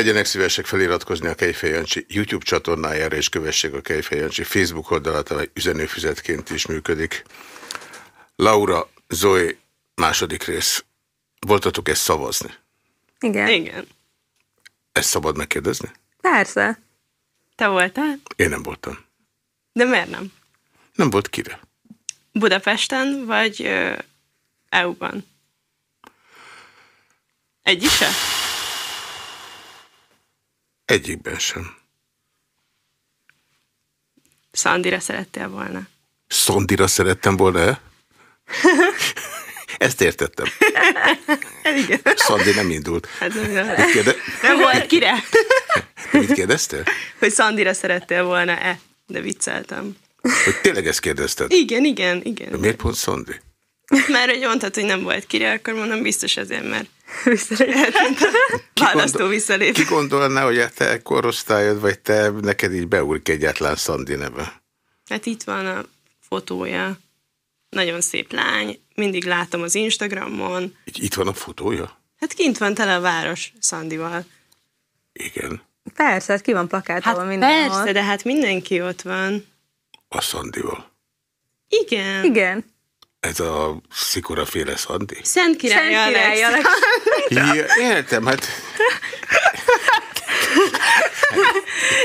Legyenek szívesek feliratkozni a Kejfej Jancsi YouTube csatornájára, és kövessék a Kejfej Jancsi Facebook oldalát, amely üzenőfüzetként is működik. Laura, Zoe, második rész. Voltatok ezt szavazni? Igen. Igen. Ezt szabad megkérdezni? Persze. Te voltál? Én nem voltam. De miért nem? Nem volt kire. Budapesten vagy EU-ban? Egyik se? Egyikben sem. Szandira szerettél volna. Szondira szerettem volna-e? Ezt értettem. Igen. Szandi nem indult. Hát, nem, kérde... nem volt kire. Mit kérdeztél? Hogy Szandira szerettél volna-e? De vicceltem. Hogy tényleg ezt kérdezted? Igen, igen, De igen. miért pont Szandi? Mert hogy mondtad, hogy nem volt kire, akkor mondom biztos azért, mert Visszalép. választó gondol- visszalép. Ki gondolná, hogy a te korosztályod, vagy te neked így beúrik egyáltalán Szandi neve? Hát itt van a fotója. Nagyon szép lány. Mindig látom az Instagramon. Itt van a fotója? Hát kint van tele a város Szandival. Igen. Persze, hát ki van plakátolva Hát mindenhol. persze, de hát mindenki ott van. A Szandival. Igen. Igen. Ez a szikoraféle Szandi? Szent Király, Szent Király Alex. Alex. Ja, értem, hát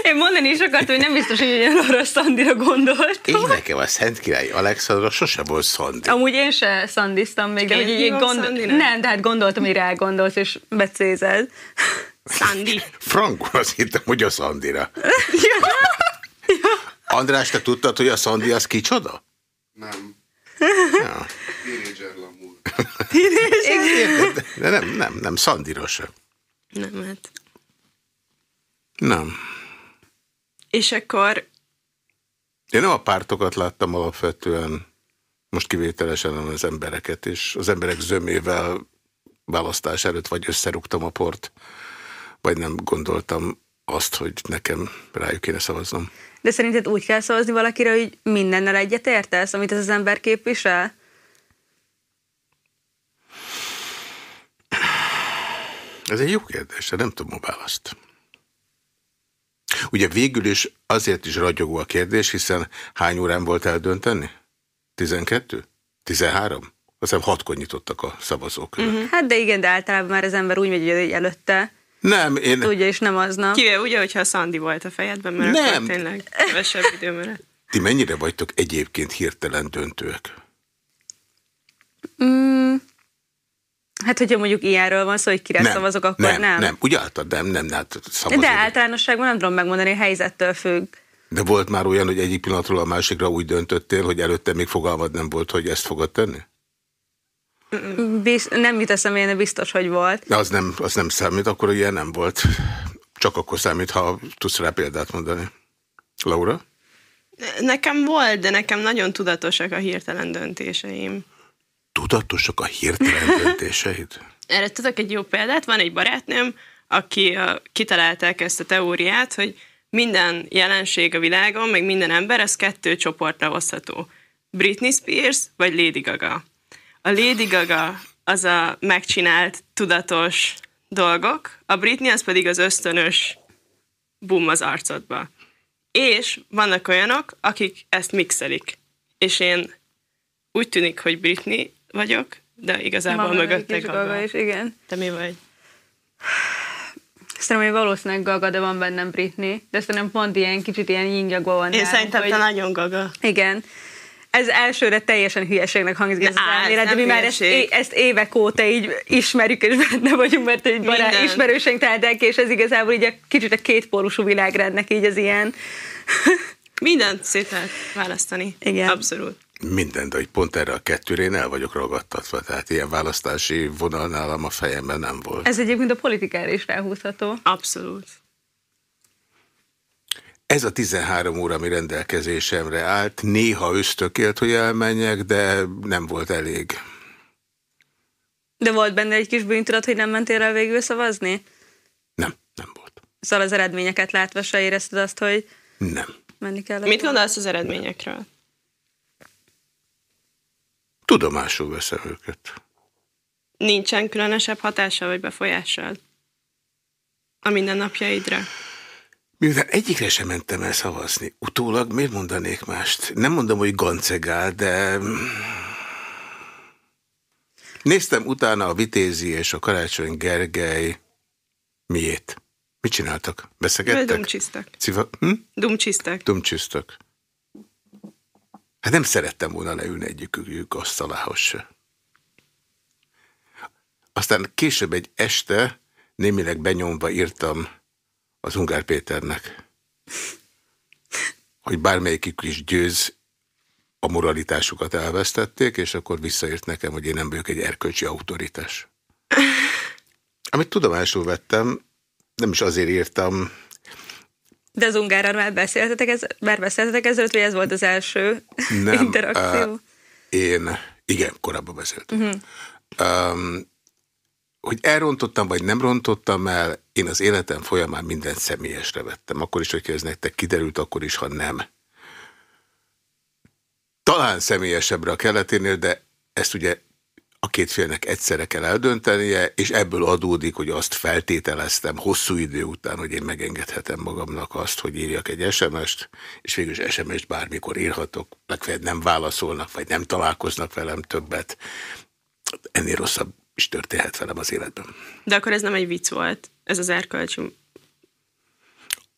Én mondani is akartam, hogy nem biztos, hogy ugyanarra a Szandira gondoltam. én nekem a Szent Király Alexandra sose volt Szandi. Amúgy én se szandiztam még, de hogy így hívom gondol... Szandinak? Nem, tehát gondoltam, hogy rá gondolsz, és becézed. Szandi. Frankul azt hittem, hogy a Szandira. András, te tudtad, hogy a Szandi az kicsoda? Nem. Ja. Teenager lamúr. De, de nem, nem, nem, Szandira sem. Nem, hát. Nem. És akkor Én nem a pártokat láttam alapvetően, most kivételesen hanem az embereket, és az emberek zömével választás előtt vagy összerúgtam a port, vagy nem gondoltam azt, hogy nekem rájuk kéne szavaznom. De szerinted úgy kell szavazni valakire, hogy mindennel egyet értesz, amit ez az ember képvisel? Ez egy jó kérdés, de nem tudom a választ. Ugye végül is azért is ragyogó a kérdés, hiszen hány órán volt eldönteni? 12? 13? Azt hiszem hatkor nyitottak a szavazók. Uh-huh. Hát de igen, de általában már az ember úgy megy hogy előtte. Nem, én... Tudja, és nem aznap. kivéve ugye, hogyha a Szandi volt a fejedben, mert Nem. akkor tényleg kevesebb idő. Ti mennyire vagytok egyébként hirtelen döntőek? Mm, hát, hogyha mondjuk ilyenről van szó, hogy kire szavazok, akkor nem. nem. Nem, úgy által nem, nem, nem, hát szavazni. De általánosságban nem tudom megmondani, a helyzettől függ. De volt már olyan, hogy egyik pillanatról a másikra úgy döntöttél, hogy előtte még fogalmad nem volt, hogy ezt fogod tenni? Biz, nem jut eszembe, de biztos, hogy volt. De az nem, az nem számít, akkor ilyen nem volt. Csak akkor számít, ha tudsz rá példát mondani. Laura? Nekem volt, de nekem nagyon tudatosak a hirtelen döntéseim. Tudatosak a hirtelen döntéseid? Erre tudok egy jó példát. Van egy barátnőm, aki uh, kitalálták ezt a teóriát, hogy minden jelenség a világon, meg minden ember, ez kettő csoportra osztható. Britney Spears vagy Lady Gaga. A Lady Gaga az a megcsinált, tudatos dolgok, a Britney az pedig az ösztönös bum az arcodba. És vannak olyanok, akik ezt mixelik. És én úgy tűnik, hogy Britney vagyok, de igazából Maga mögötte Gaga. gaga is, igen. Te mi vagy? Szerintem, hogy valószínűleg Gaga, de van bennem Britney. De szerintem pont ilyen kicsit ilyen yingyagban van. Én szerintem hogy... te nagyon Gaga. Igen. Ez elsőre teljesen hülyeségnek hangzik ez az ez elmélet, de mi már ezt, ezt évek óta így ismerjük, és benne vagyunk, mert egy barát, ismerőseink találták, és ez igazából így a kicsit a kétpólusú világrendnek így az ilyen. Mindent szét lehet választani. Igen. Abszolút. Minden, de hogy pont erre a kettőre én el vagyok ragadtatva. Tehát ilyen választási vonal nálam a fejemben nem volt. Ez egyébként a politikára is ráhúzható. Abszolút. Ez a 13 óra, ami rendelkezésemre állt, néha ösztökélt, hogy elmenjek, de nem volt elég. De volt benne egy kis bűntudat, hogy nem mentél el végül szavazni? Nem, nem volt. Szóval az eredményeket látva se érezted azt, hogy Nem. menni kell. Mit gondolsz az eredményekről? Tudomásul veszem őket. Nincsen különösebb hatása vagy befolyással? a mindennapjaidra? Miután egyikre sem mentem el szavazni, utólag miért mondanék mást? Nem mondom, hogy gancegál, de... Néztem utána a Vitézi és a Karácsony Gergely miét. Mit csináltak? Beszegettek? Dumcsisztak. Civa... Hm? Dumcsisztak. Dumcsisztak. Hát nem szerettem volna leülni egyikük asztalához se. Aztán később egy este némileg benyomva írtam az Ungár Péternek, hogy bármelyikük is győz, a moralitásukat elvesztették, és akkor visszaírt nekem, hogy én nem vagyok egy erkölcsi autoritás. Amit tudomásul vettem, nem is azért írtam. De az ungárral már beszéltetek, ez, már beszéltetek ezzel, vagy ez volt az első nem, interakció? Uh, én, igen, korábban beszéltem. Uh -huh. um, hogy elrontottam, vagy nem rontottam el, én az életem folyamán mindent személyesre vettem. Akkor is, hogy ez nektek kiderült, akkor is, ha nem. Talán személyesebbre a keleténél, de ezt ugye a két félnek egyszerre kell eldöntenie, és ebből adódik, hogy azt feltételeztem hosszú idő után, hogy én megengedhetem magamnak azt, hogy írjak egy SMS-t, és végül SMS-t bármikor írhatok, legfeljebb nem válaszolnak, vagy nem találkoznak velem többet. Ennél rosszabb is történhet velem az életben. De akkor ez nem egy vicc volt, ez az erkölcsű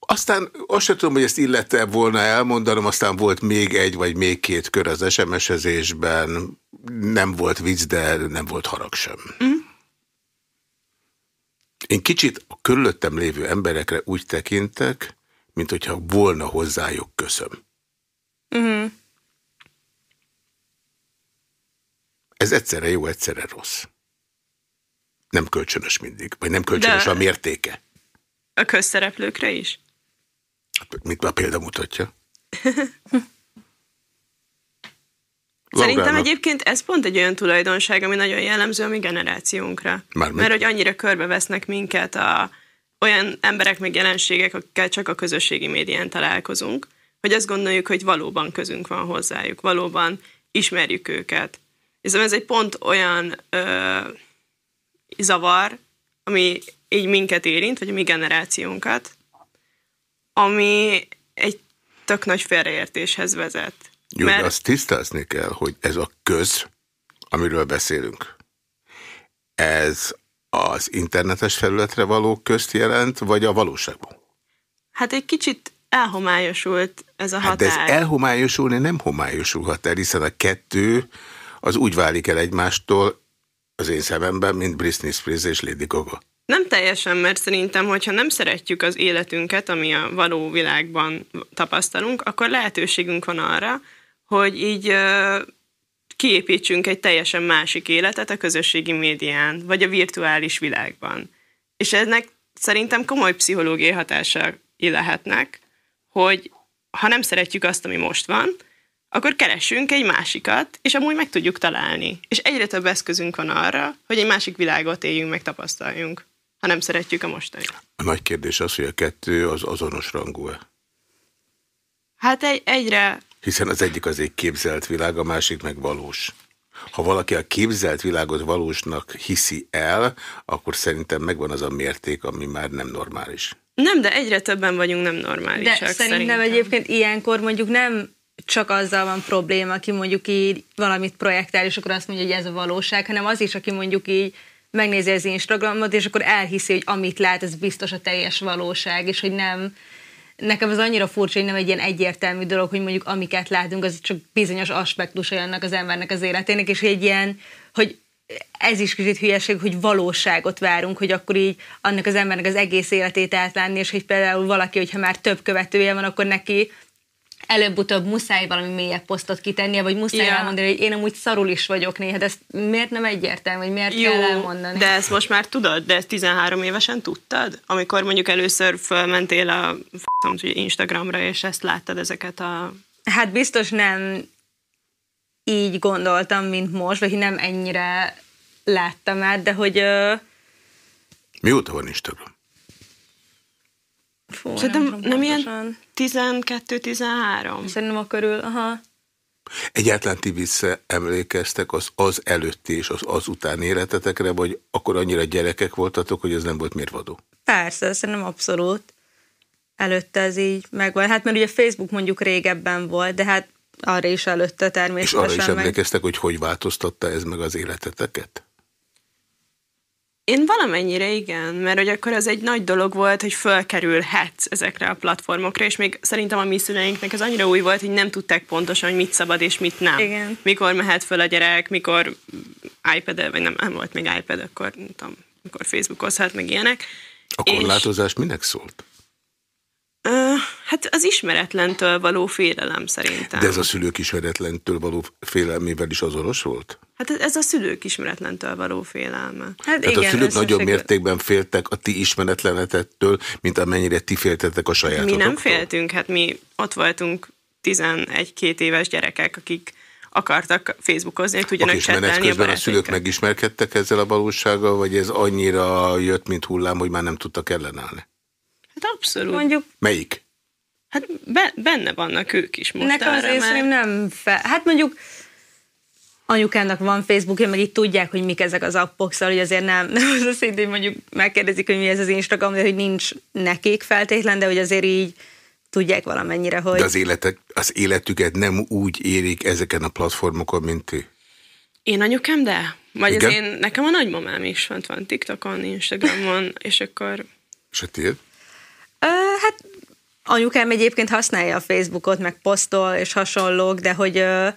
aztán azt sem tudom, hogy ezt illette volna elmondanom, aztán volt még egy vagy még két kör az SMS-ezésben, nem volt vicc, de nem volt harag sem. Mm. Én kicsit a körülöttem lévő emberekre úgy tekintek, mint hogyha volna hozzájuk köszöm. Mm. Ez egyszerre jó, egyszerre rossz. Nem kölcsönös mindig, vagy nem kölcsönös de a mértéke. A közszereplőkre is? Mit a példa mutatja? Szerintem egyébként ez pont egy olyan tulajdonság, ami nagyon jellemző a mi generációnkra. Mármint? Mert hogy annyira körbevesznek minket a, olyan emberek meg jelenségek, akikkel csak a közösségi médián találkozunk, hogy azt gondoljuk, hogy valóban közünk van hozzájuk, valóban ismerjük őket. És ez egy pont olyan ö, zavar, ami így minket érint, vagy a mi generációnkat, ami egy tök nagy félreértéshez vezet. Jó, mert... azt tisztázni kell, hogy ez a köz, amiről beszélünk, ez az internetes felületre való közt jelent, vagy a valóságban? Hát egy kicsit elhomályosult ez a határ. Hát de ez elhomályosulni nem homályosulhat el, hiszen a kettő az úgy válik el egymástól az én szememben, mint Britney Spears és Lady Gaga. Nem teljesen, mert szerintem, hogyha nem szeretjük az életünket, ami a való világban tapasztalunk, akkor lehetőségünk van arra, hogy így kiépítsünk egy teljesen másik életet a közösségi médián, vagy a virtuális világban. És ennek szerintem komoly pszichológiai hatásai lehetnek, hogy ha nem szeretjük azt, ami most van, akkor keressünk egy másikat, és amúgy meg tudjuk találni. És egyre több eszközünk van arra, hogy egy másik világot éljünk, meg tapasztaljunk ha nem szeretjük a mostani. A nagy kérdés az, hogy a kettő az azonos rangú-e? Hát egy, egyre... Hiszen az egyik az egy képzelt világ, a másik meg valós. Ha valaki a képzelt világot valósnak hiszi el, akkor szerintem megvan az a mérték, ami már nem normális. Nem, de egyre többen vagyunk nem normálisak. De szerintem, szerintem egyébként ilyenkor mondjuk nem csak azzal van probléma, aki mondjuk így valamit projektál, és akkor azt mondja, hogy ez a valóság, hanem az is, aki mondjuk így megnézi az Instagramot, és akkor elhiszi, hogy amit lát, ez biztos a teljes valóság, és hogy nem, nekem az annyira furcsa, hogy nem egy ilyen egyértelmű dolog, hogy mondjuk amiket látunk, az csak bizonyos aspektus annak az embernek az életének, és egy ilyen, hogy ez is kicsit hülyeség, hogy valóságot várunk, hogy akkor így annak az embernek az egész életét átlánni, és hogy például valaki, hogyha már több követője van, akkor neki előbb-utóbb muszáj valami mélyebb posztot kitennie, vagy muszáj ja. elmondani, hogy én amúgy szarul is vagyok néha, de ezt miért nem egyértelmű, hogy miért Jó, kell elmondani? de ezt most már tudod, de ezt 13 évesen tudtad? Amikor mondjuk először fölmentél a Instagramra, és ezt láttad ezeket a... Hát biztos nem így gondoltam, mint most, vagy nem ennyire láttam át, de hogy... Mióta van Instagram? Fú, Szerintem nem, nem ilyen 12-13. Szerintem a körül, aha. Egyáltalán ti visszaemlékeztek az az előtti és az az után életetekre, vagy akkor annyira gyerekek voltatok, hogy ez nem volt mérvadó? Persze, szerintem abszolút. Előtte ez így megvan. Hát mert ugye Facebook mondjuk régebben volt, de hát arra is előtte És természetesen. arra is meg- emlékeztek, hogy hogy változtatta ez meg az életeteket? Én valamennyire igen, mert hogy akkor az egy nagy dolog volt, hogy fölkerülhetsz ezekre a platformokra, és még szerintem a mi szüleinknek ez annyira új volt, hogy nem tudták pontosan, hogy mit szabad és mit nem. Igen. Mikor mehet föl a gyerek, mikor iPad, vagy nem, nem volt még iPad, akkor nem tudom, mikor Facebookozhat, meg ilyenek. A És- korlátozás minek szólt? Hát az ismeretlentől való félelem szerintem. De ez a szülők ismeretlentől való félelmével is azonos volt? Hát ez a szülők ismeretlentől való félelme. Hát Tehát a szülők nagyobb mértékben féltek a ti ismeretlenetettől, mint amennyire ti féltetek a Mi sajátotoktól. nem féltünk, hát mi ott voltunk 11-2 éves gyerekek, akik akartak Facebookozni, hogy tudjanak csetelni a közben a szülők barátaikkal. megismerkedtek ezzel a valósággal, vagy ez annyira jött, mint hullám, hogy már nem tudtak ellenállni? Hát abszolút. Mondjuk Melyik? Hát be, benne vannak ők is most Nekem már. szerintem nem fel... Hát mondjuk anyukának van Facebookja, meg így tudják, hogy mik ezek az appok, szóval hogy azért nem, nem az a szint, hogy mondjuk megkérdezik, hogy mi ez az Instagram, de hogy nincs nekik feltétlen, de hogy azért így tudják valamennyire, hogy... De az, életek, az életüket nem úgy érik ezeken a platformokon, mint ti. Én anyukám, de? Vagy Igen? az én, nekem a nagymamám is fent van TikTokon, Instagramon, és akkor És a tiéd? Hát anyukám egyébként használja a Facebookot, meg posztol és hasonlók, de hogy ö,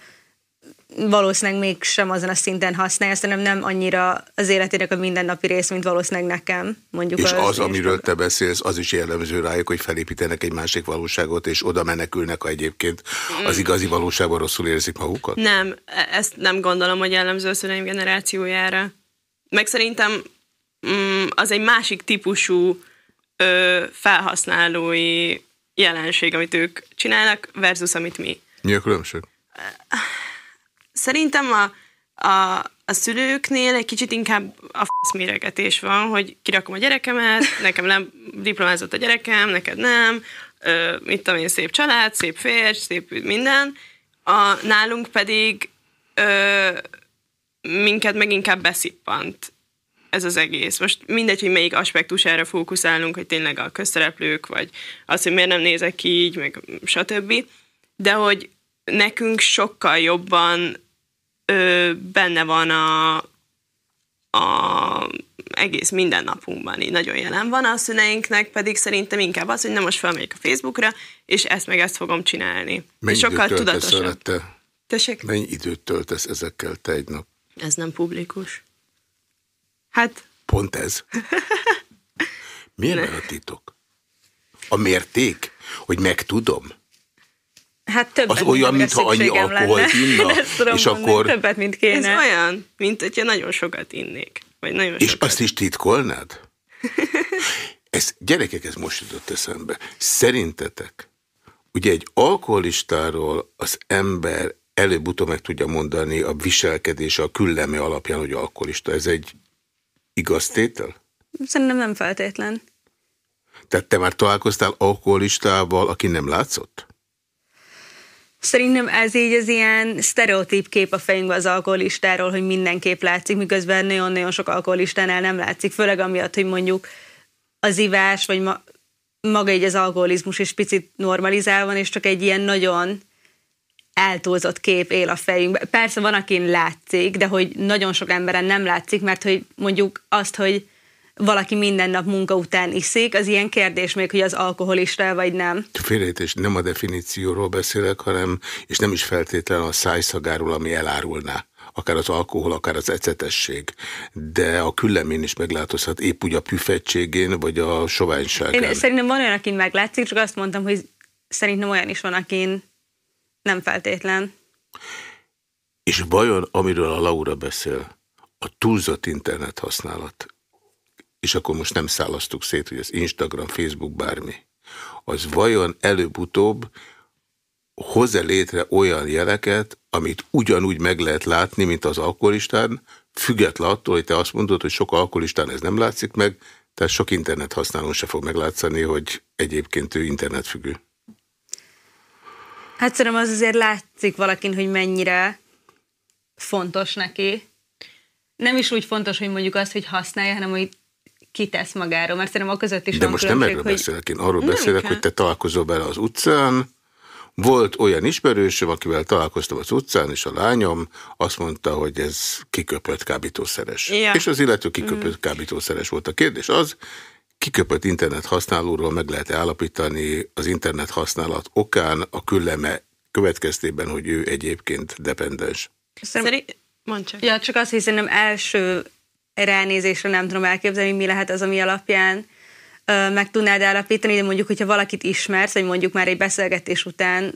valószínűleg mégsem azon a szinten használja, szerintem nem annyira az életének a mindennapi rész, mint valószínűleg nekem. Mondjuk És az, Instagram. amiről te beszélsz, az is jellemző rájuk, hogy felépítenek egy másik valóságot, és oda menekülnek, ha egyébként az igazi valóságban rosszul érzik magukat? nem, ezt nem gondolom, hogy jellemző a szüleim generációjára. Meg szerintem mm, az egy másik típusú ö, felhasználói jelenség, amit ők csinálnak, versus amit mi. Mi a különbség? Szerintem a, a, a szülőknél egy kicsit inkább a fasz méregetés van, hogy kirakom a gyerekemet, nekem nem diplomázott a gyerekem, neked nem, ö, mit tudom én, szép család, szép férj, szép minden. A, nálunk pedig ö, minket meg inkább beszippant ez az egész. Most mindegy, hogy melyik aspektusára fókuszálunk, hogy tényleg a közszereplők, vagy az, hogy miért nem nézek ki így, meg stb. De hogy nekünk sokkal jobban ö, benne van a, a egész mindennapunkban, így nagyon jelen van a szüleinknek, pedig szerintem inkább az, hogy nem most felmegyek a Facebookra, és ezt meg ezt fogom csinálni. Mennyi sokkal tudatosabb. Tessék? Mennyi időt töltesz ezekkel te egy nap? Ez nem publikus. Hát Pont ez. Miért van a titok? A mérték? Hogy megtudom? Hát többet, Az olyan, mintha annyi alkoholt inna, és mondani, akkor- Többet, mint ez kéne. olyan, mint hogyha nagyon sokat innék. Vagy nagyon És sokat. azt is titkolnád? Ez, gyerekek, ez most jutott eszembe. Szerintetek, ugye egy alkoholistáról az ember előbb-utóbb meg tudja mondani a viselkedése, a külleme alapján, hogy alkoholista. Ez egy igaz tétel? Szerintem nem feltétlen. Tehát te már találkoztál alkoholistával, aki nem látszott? Szerintem ez így az ilyen sztereotíp kép a fejünkben az alkoholistáról, hogy mindenképp látszik, miközben nagyon-nagyon sok alkoholistánál nem látszik, főleg amiatt, hogy mondjuk az ivás, vagy ma, maga így az alkoholizmus is picit normalizálva és csak egy ilyen nagyon eltúlzott kép él a fejünkben. Persze van, akin látszik, de hogy nagyon sok emberen nem látszik, mert hogy mondjuk azt, hogy valaki minden nap munka után iszik, az ilyen kérdés még, hogy az alkoholista vagy nem. Félrejtés, nem a definícióról beszélek, hanem, és nem is feltétlenül a szájszagáról, ami elárulná. Akár az alkohol, akár az ecetesség. De a küllemén is meglátozhat épp úgy a püfettségén, vagy a soványságán. Én szerintem van olyan, akin meglátszik, csak azt mondtam, hogy szerintem olyan is van, akin nem feltétlen. És vajon, amiről a Laura beszél, a túlzott internet használat, és akkor most nem szálasztuk szét, hogy az Instagram, Facebook, bármi, az vajon előbb-utóbb hoz-e létre olyan jeleket, amit ugyanúgy meg lehet látni, mint az alkoholistán, független attól, hogy te azt mondod, hogy sok alkoholistán ez nem látszik meg, tehát sok internet használón se fog meglátszani, hogy egyébként ő internetfüggő. Hát szerintem az azért látszik valakin, hogy mennyire fontos neki. Nem is úgy fontos, hogy mondjuk azt, hogy használja, hanem hogy kitesz magáról, mert szerintem a között is De most nem erről hogy beszélek, én arról Nem beszélek, kell. hogy te találkozol vele az utcán, volt olyan ismerősöm, akivel találkoztam az utcán, és a lányom azt mondta, hogy ez kiköpött kábítószeres. Ja. És az illető kiköpött kábítószeres volt. A kérdés az, kiköpött internet használóról meg lehet állapítani az internet használat okán a külleme következtében, hogy ő egyébként dependens. szerintem Szerint... Mondd csak. Ja, csak azt hiszem, nem első ránézésre nem tudom elképzelni, mi lehet az, ami alapján meg tudnád állapítani, de mondjuk, hogyha valakit ismersz, vagy mondjuk már egy beszélgetés után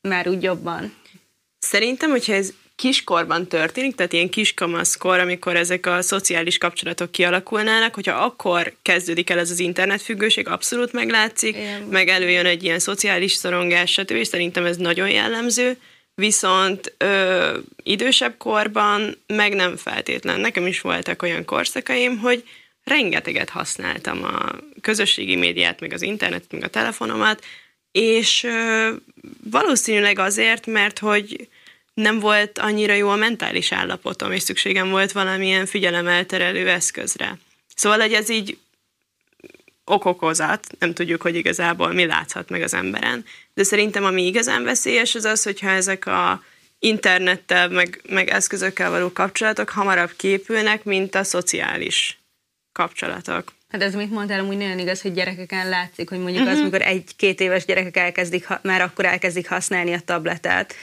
már úgy jobban. Szerintem, hogyha ez kiskorban történik, tehát ilyen kiskamaszkor, amikor ezek a szociális kapcsolatok kialakulnának, hogyha akkor kezdődik el ez az internetfüggőség, abszolút meglátszik, Igen. meg előjön egy ilyen szociális szorongás, stb. és szerintem ez nagyon jellemző, viszont ö, idősebb korban meg nem feltétlen. Nekem is voltak olyan korszakaim, hogy rengeteget használtam a közösségi médiát, meg az internetet, meg a telefonomat, és ö, valószínűleg azért, mert hogy nem volt annyira jó a mentális állapotom, és szükségem volt valamilyen figyelemelterelő eszközre. Szóval, hogy ez így okokozat, nem tudjuk, hogy igazából mi láthat meg az emberen. De szerintem ami igazán veszélyes az az, hogyha ezek a internettel, meg, meg eszközökkel való kapcsolatok hamarabb képülnek, mint a szociális kapcsolatok. Hát ez, amit mondtál, amúgy nagyon igaz, hogy gyerekeken látszik, hogy mondjuk Mhm. az, amikor egy-két éves gyerekek elkezdik, már akkor elkezdik használni a tabletet.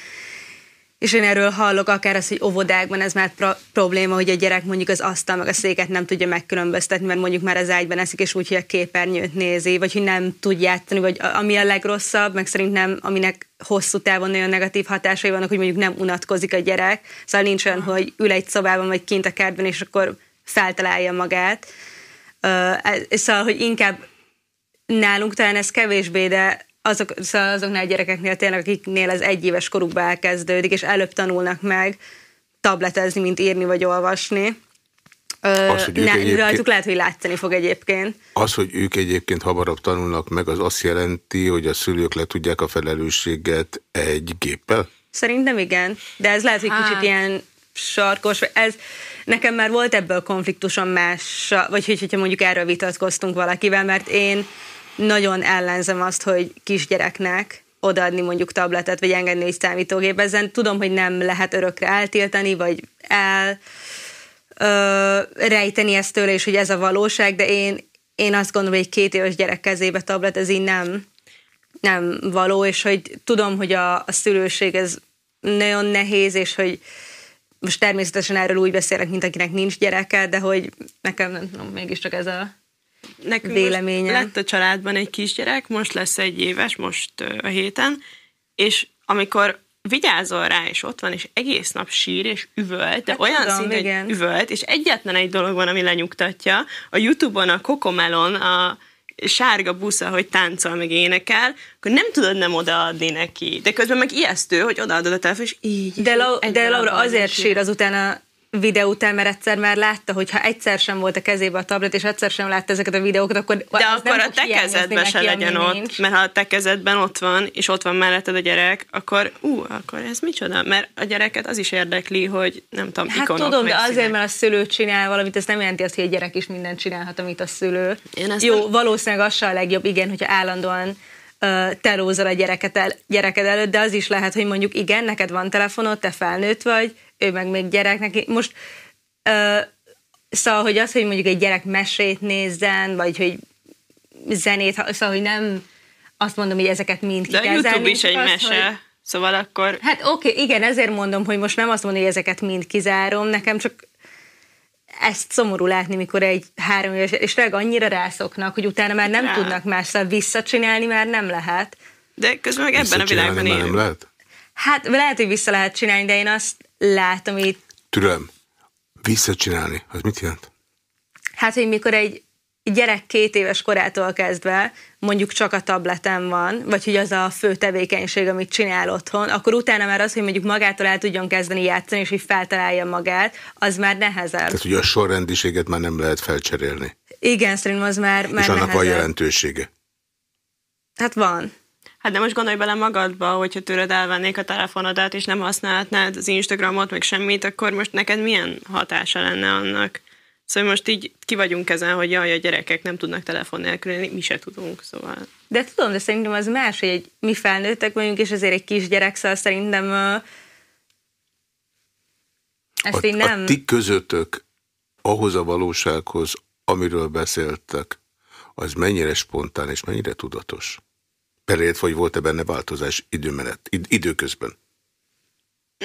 És én erről hallok, akár az, hogy óvodákban ez már pro- probléma, hogy a gyerek mondjuk az asztal meg a széket nem tudja megkülönböztetni, mert mondjuk már az ágyban eszik, és úgy, hogy a képernyőt nézi, vagy hogy nem tud játszani, vagy ami a legrosszabb, meg szerintem aminek hosszú távon nagyon negatív hatásai vannak, hogy mondjuk nem unatkozik a gyerek, szóval nincs olyan, hogy ül egy szobában, vagy kint a kertben, és akkor feltalálja magát. Ez- Szóval, hogy inkább nálunk talán ez kevésbé, de azok, szóval azoknál a gyerekeknél tényleg, akiknél az egyéves korukba elkezdődik, és előbb tanulnak meg tabletezni, mint írni vagy olvasni. Az, hogy ők ne, Rajtuk lehet, hogy látszani fog egyébként. Az, hogy ők egyébként hamarabb tanulnak meg, az azt jelenti, hogy a szülők le tudják a felelősséget egy géppel? Szerintem igen, de ez lehet, hogy Hát. kicsit ilyen sarkos, ez nekem már volt ebből konfliktusom más, vagy hogy, hogyha mondjuk erről vitatkoztunk valakivel, mert én nagyon ellenzem azt, hogy kisgyereknek odaadni mondjuk tabletet, vagy engedni egy számítógépezzen. Tudom, hogy nem lehet örökre eltiltani, vagy el ö, rejteni ezt tőle, és hogy ez a valóság, de én, én azt gondolom, hogy egy két éves gyerek kezébe tablet, ez így nem, nem való, és hogy tudom, hogy a, a szülőség ez nagyon nehéz, és hogy most természetesen erről úgy beszélek, mint akinek nincs gyereke, de hogy nekem nem tudom, mégiscsak ez a Nekünk Véleményem. most lett a családban egy kisgyerek, most lesz egy éves, most a héten, és amikor vigyázol rá, és ott van, és egész nap sír, és üvölt, de Hát olyan tudom, szinten, igen. hogy üvölt, és egyetlen egy dolog van, ami lenyugtatja. A Youtube-on a Cocomelon a sárga busza, hogy táncol, meg énekel, akkor nem tudod nem odaadni neki. De közben meg ijesztő, hogy odaadod a telefon, és így. De, egy de Laura azért sír azután a videó után, mert egyszer már látta, hogy ha egyszer sem volt a kezébe a tablet, és egyszer sem látta ezeket a videókat, akkor De az akkor nem a te kezedben se legyen ott, nincs. mert ha a te kezedben ott van, és ott van melletted a gyerek, akkor ú, akkor ez micsoda? Mert a gyereket az is érdekli, hogy nem tudom, Hát ikonok, tudom, de azért, mert a szülő csinál valamit, ez nem jelenti azt, hogy egy gyerek is mindent csinálhat, amit a szülő. Én Jó, nem- valószínűleg az se a legjobb, igen, hogyha állandóan telózol a gyereket el, gyereked előtt, de az is lehet, hogy mondjuk igen, neked van telefonod, te felnőtt vagy, ő meg még gyerek neki. Most uh, szóval, hogy az, hogy mondjuk egy gyerek mesét nézzen, vagy hogy zenét, szóval, hogy nem azt mondom, hogy ezeket mind ki De a kell YouTube is egy az, mese, hogy- szóval akkor Hát oké, okay, igen, ezért mondom, hogy most nem azt mondom, hogy ezeket mind kizárom, nekem csak ezt szomorú látni, mikor egy három éves, és tényleg annyira rászoknak, hogy utána már nem Rá. tudnak mással visszacsinálni, már nem lehet. de közben meg ebben a világban már nem élünk. lehet? Hát lehet, hogy vissza lehet csinálni, de én azt látom itt, Türelem. Visszacsinálni. Az mit jelent? hát, hogy mikor egy gyerek két éves korától kezdve mondjuk csak a tableten van, vagy hogy az a fő tevékenység, amit csinál otthon, akkor utána már az, hogy mondjuk magától el tudjon kezdeni játszani, és hogy feltalálja magát, az már nehezebb. Tehát ugye a sorrendiséget már nem lehet felcserélni. Igen, szerintem az már, már és annak van nehezebb. jelentősége. Hát van. Hát de most gondolj bele magadba, hogyha tőled elvennék a telefonodat, és nem használhatnád az Instagramot, meg semmit, akkor most neked milyen hatása lenne annak? Szóval most így ki vagyunk ezen, hogy jaj, a gyerekek nem tudnak telefon nélkül élni, mi se tudunk, szóval... De tudom, de szerintem az más, hogy egy, mi felnőttek vagyunk, és azért egy kisgyerek, szóval szerintem uh, ezt a, én nem... a ti közöttök ahhoz a valósághoz, amiről beszéltek, az mennyire spontán és mennyire tudatos? Perért, vagy volt-e benne változás időmenet, id időközben?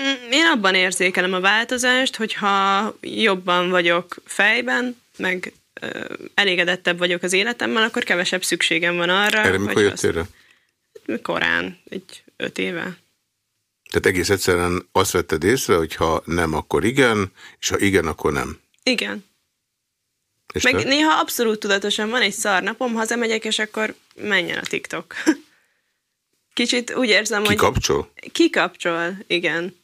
Mm, én abban érzékelem a változást, hogyha jobban vagyok fejben, meg ö, elégedettebb vagyok az életemmel, akkor kevesebb szükségem van arra. Erre mikor jöttél rá? Korán, egy öt éve. Tehát egész egyszerűen azt vetted észre, hogy ha nem, akkor igen, és ha igen, akkor nem. Igen. És Meg te? néha abszolút tudatosan van egy szar napom, hazamegyek, és akkor menjen a TikTok. Kicsit úgy érzem, hogy... Kikapcsol? Kikapcsol, igen.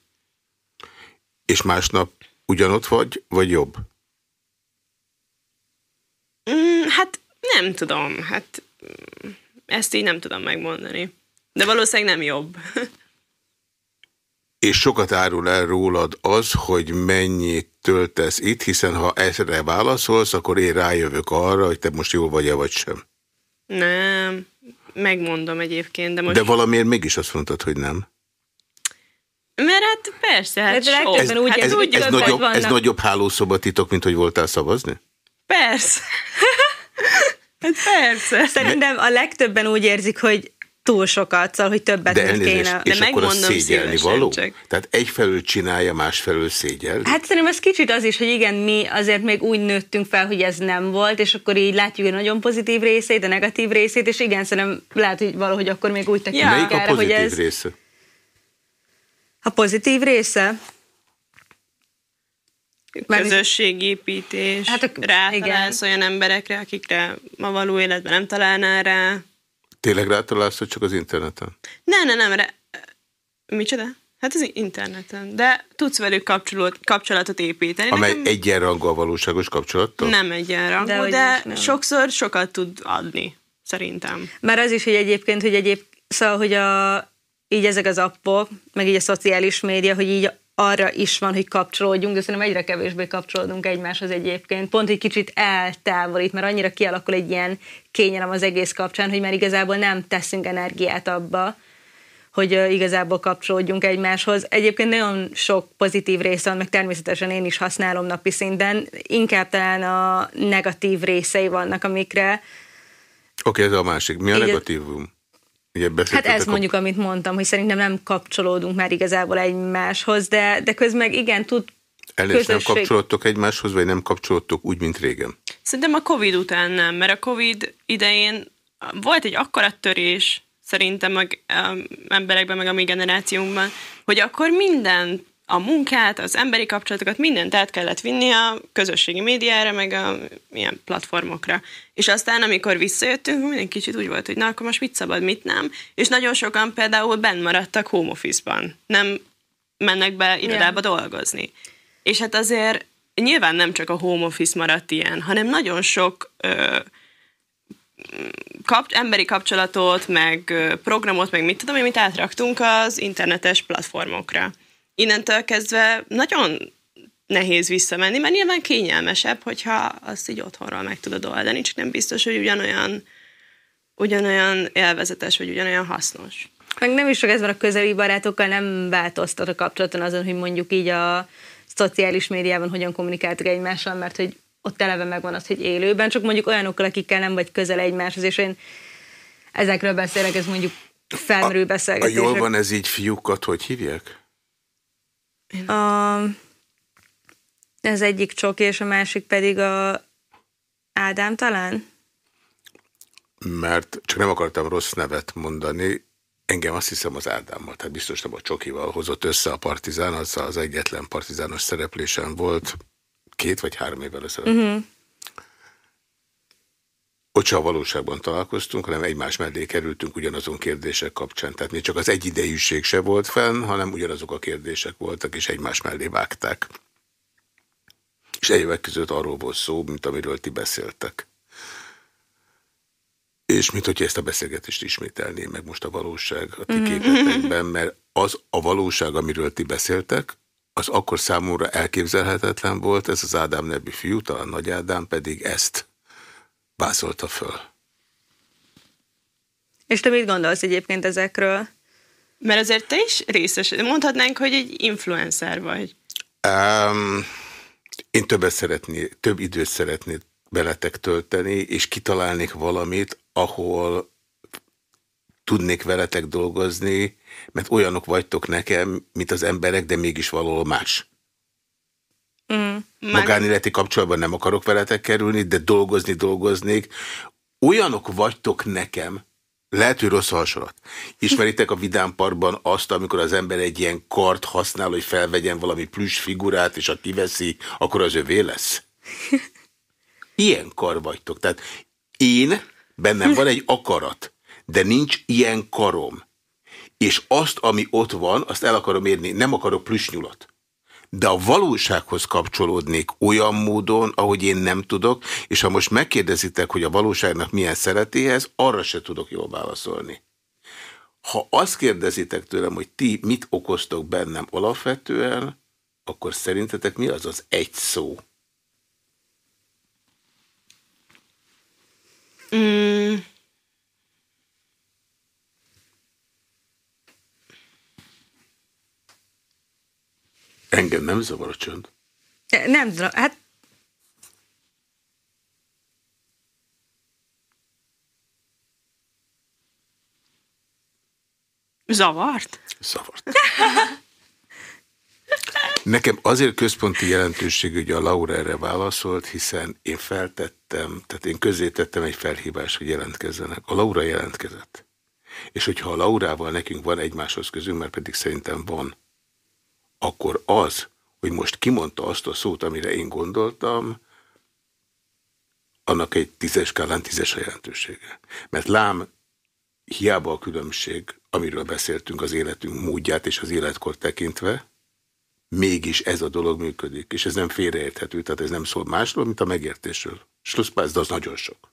És másnap ugyanott vagy, vagy jobb? Mm, hát nem tudom, hát mm, ezt így nem tudom megmondani. De valószínűleg nem jobb. És sokat árul el rólad az, hogy mennyit töltesz itt, hiszen ha ezre válaszolsz, akkor én rájövök arra, hogy te most jól vagy-e vagy sem. nem, megmondom egyébként, de most... De valamiért mégis azt mondtad, hogy nem. Mert hát persze, hát De sok. úgy hát Ez, tudjuk, ez, hogy nagyobb, ez vannak- nagyobb hálószobatitok, mint hogy voltál szavazni? Persze. hát persze. Szerintem a legtöbben úgy érzik, hogy túl sokat, szóval, hogy többet De elnézést, kéne. és De akkor az megmondom szégyelni szívesen való? csak. Tehát egyfelől csinálja, másfelől szégyel? Hát szerintem ez kicsit az is, hogy igen, mi azért még úgy nőttünk fel, hogy ez nem volt, és akkor így látjuk a nagyon pozitív részét, a negatív részét, és igen, szerintem lehet, hogy valahogy akkor még úgy tekintünk Melyik a erre, hogy pozitív ez része? a pozitív része. Közösségépítés. Hát a- rátalálsz olyan emberekre, akikre ma való életben nem találnál rá. Tényleg rátalálsz, hogy csak az interneten? Ne, ne, nem. Re... Micsoda? Hát az interneten. De tudsz velük kapcsolót, kapcsolatot építeni. Amely Nekem egyenrangú a valóságos kapcsolattal? nem egyenrangú, de, is nem. sokszor sokat tud adni, szerintem. Már az is, hogy egyébként, hogy egyéb, szóval, hogy a, így ezek az appok, meg így a szociális média, hogy így arra is van, hogy kapcsolódjunk, de szerintem egyre kevésbé kapcsolódunk egymáshoz egyébként. Pont egy kicsit eltávolít, mert annyira kialakul egy ilyen kényelem az egész kapcsán, hogy már igazából nem teszünk energiát abba, hogy igazából kapcsolódjunk egymáshoz. Egyébként nagyon sok pozitív része van, meg természetesen én is használom napi szinten. Inkább talán a negatív részei vannak, amikre Oké, ez a másik. Mi a Így- negatívum? Ugye Hát ez a- mondjuk, amit mondtam, hogy szerintem nem kapcsolódunk már igazából egymáshoz, de, de közben meg igen, tud Elnézést, nem közösség- kapcsolódtok egymáshoz, vagy nem kapcsolódtok úgy, mint régen? Szerintem a Covid után nem, mert a Covid idején volt egy akkora törés, szerintem meg um, emberekben, meg a mi generációnkban, hogy akkor minden, a munkát, az emberi kapcsolatokat, mindent át kellett vinni a közösségi médiára, meg a ilyen platformokra. És aztán, amikor visszajöttünk, minden kicsit úgy volt, hogy na, akkor most mit szabad, mit nem. És nagyon sokan például benn maradtak home office-ban. Nem mennek be irodába dolgozni. És hát azért nyilván nem csak a home office maradt ilyen, hanem nagyon sok ö, kap, emberi kapcsolatot, meg programot, meg mit tudom én, mit átraktunk az internetes platformokra. Innentől kezdve nagyon nehéz visszamenni, mert nyilván kényelmesebb, hogyha azt így otthonról meg tudod oldani, csak nem biztos, hogy ugyanolyan, ugyanolyan élvezetes, vagy ugyanolyan hasznos. Meg nem is csak ez van a közeli barátokkal, nem változtat a kapcsolaton azon, hogy mondjuk így a szociális médiában hogyan kommunikáltuk egymással, mert hogy ott eleve megvan az, hogy élőben, csak mondjuk olyanokkal, akikkel nem vagy közel egymáshoz, és én ezekről beszélek, ez mondjuk felmerül A beszélgetések. jól van ez így fiúkat, hogy hívják? A, ez egyik csoki, és a másik pedig a Ádám talán? Mert csak nem akartam rossz nevet mondani, engem azt hiszem az Ádámmal, tehát biztos nem a Csokival hozott össze a partizán, az az egyetlen partizános szereplésem volt két vagy három évvel ezelőtt. Uh-huh. Ott se a valóságban találkoztunk, hanem egymás mellé kerültünk ugyanazon kérdések kapcsán. Tehát még csak az egyidejűség se volt fenn, hanem ugyanazok a kérdések voltak, és egymás mellé vágták. És egyébek között arról volt szó, mint amiről ti beszéltek. És mint hogy ezt a beszélgetést ismételném meg most a valóság a ti képetekben, mert az a valóság, amiről ti beszéltek, az akkor számomra elképzelhetetlen volt, ez az Ádám nevű fiú, talán Nagy Ádám pedig ezt vázolta föl. És te mit gondolsz egyébként ezekről? Mert azért te is részes, mondhatnánk, hogy egy influencer vagy. Um, én többet szeretné, több időt szeretnék veletek tölteni, és kitalálnék valamit, ahol tudnék veletek dolgozni, mert olyanok vagytok nekem, mint az emberek, de mégis valahol más. Mm, Magánéleti kapcsolatban nem akarok veletek kerülni, de dolgozni dolgoznék. Olyanok vagytok nekem, lehet, hogy rossz hasonlat. Ismeritek a vidámparkban azt, amikor az ember egy ilyen kart használ, hogy felvegyen valami plüss figurát, és ha kiveszi, akkor az övé lesz? Ilyen kar vagytok. Tehát én, bennem van egy akarat, de nincs ilyen karom. És azt, ami ott van, azt el akarom érni. Nem akarok plüssnyulat de a valósághoz kapcsolódnék olyan módon, ahogy én nem tudok, és ha most megkérdezitek, hogy a valóságnak milyen szeretéhez, arra se tudok jól válaszolni. Ha azt kérdezitek tőlem, hogy ti mit okoztok bennem alapvetően, akkor szerintetek mi az az egy szó? Mm. Engem nem zavar a csönd. Nem, hát Zavart? Zavart. Nekem azért központi jelentőség, hogy a Laura erre válaszolt, hiszen én feltettem, tehát én közzétettem egy felhívást, hogy jelentkezzenek. A Laura jelentkezett. És hogyha a Laurával nekünk van egymáshoz közünk, mert pedig szerintem van, akkor az, hogy most kimondta azt a szót, amire én gondoltam, annak egy tízes skálán tízes a jelentősége. Mert lám, hiába a különbség, amiről beszéltünk, az életünk módját és az életkor tekintve, mégis ez a dolog működik, és ez nem félreérthető, tehát ez nem szól másról, mint a megértésről. Slusszpász, de az nagyon sok.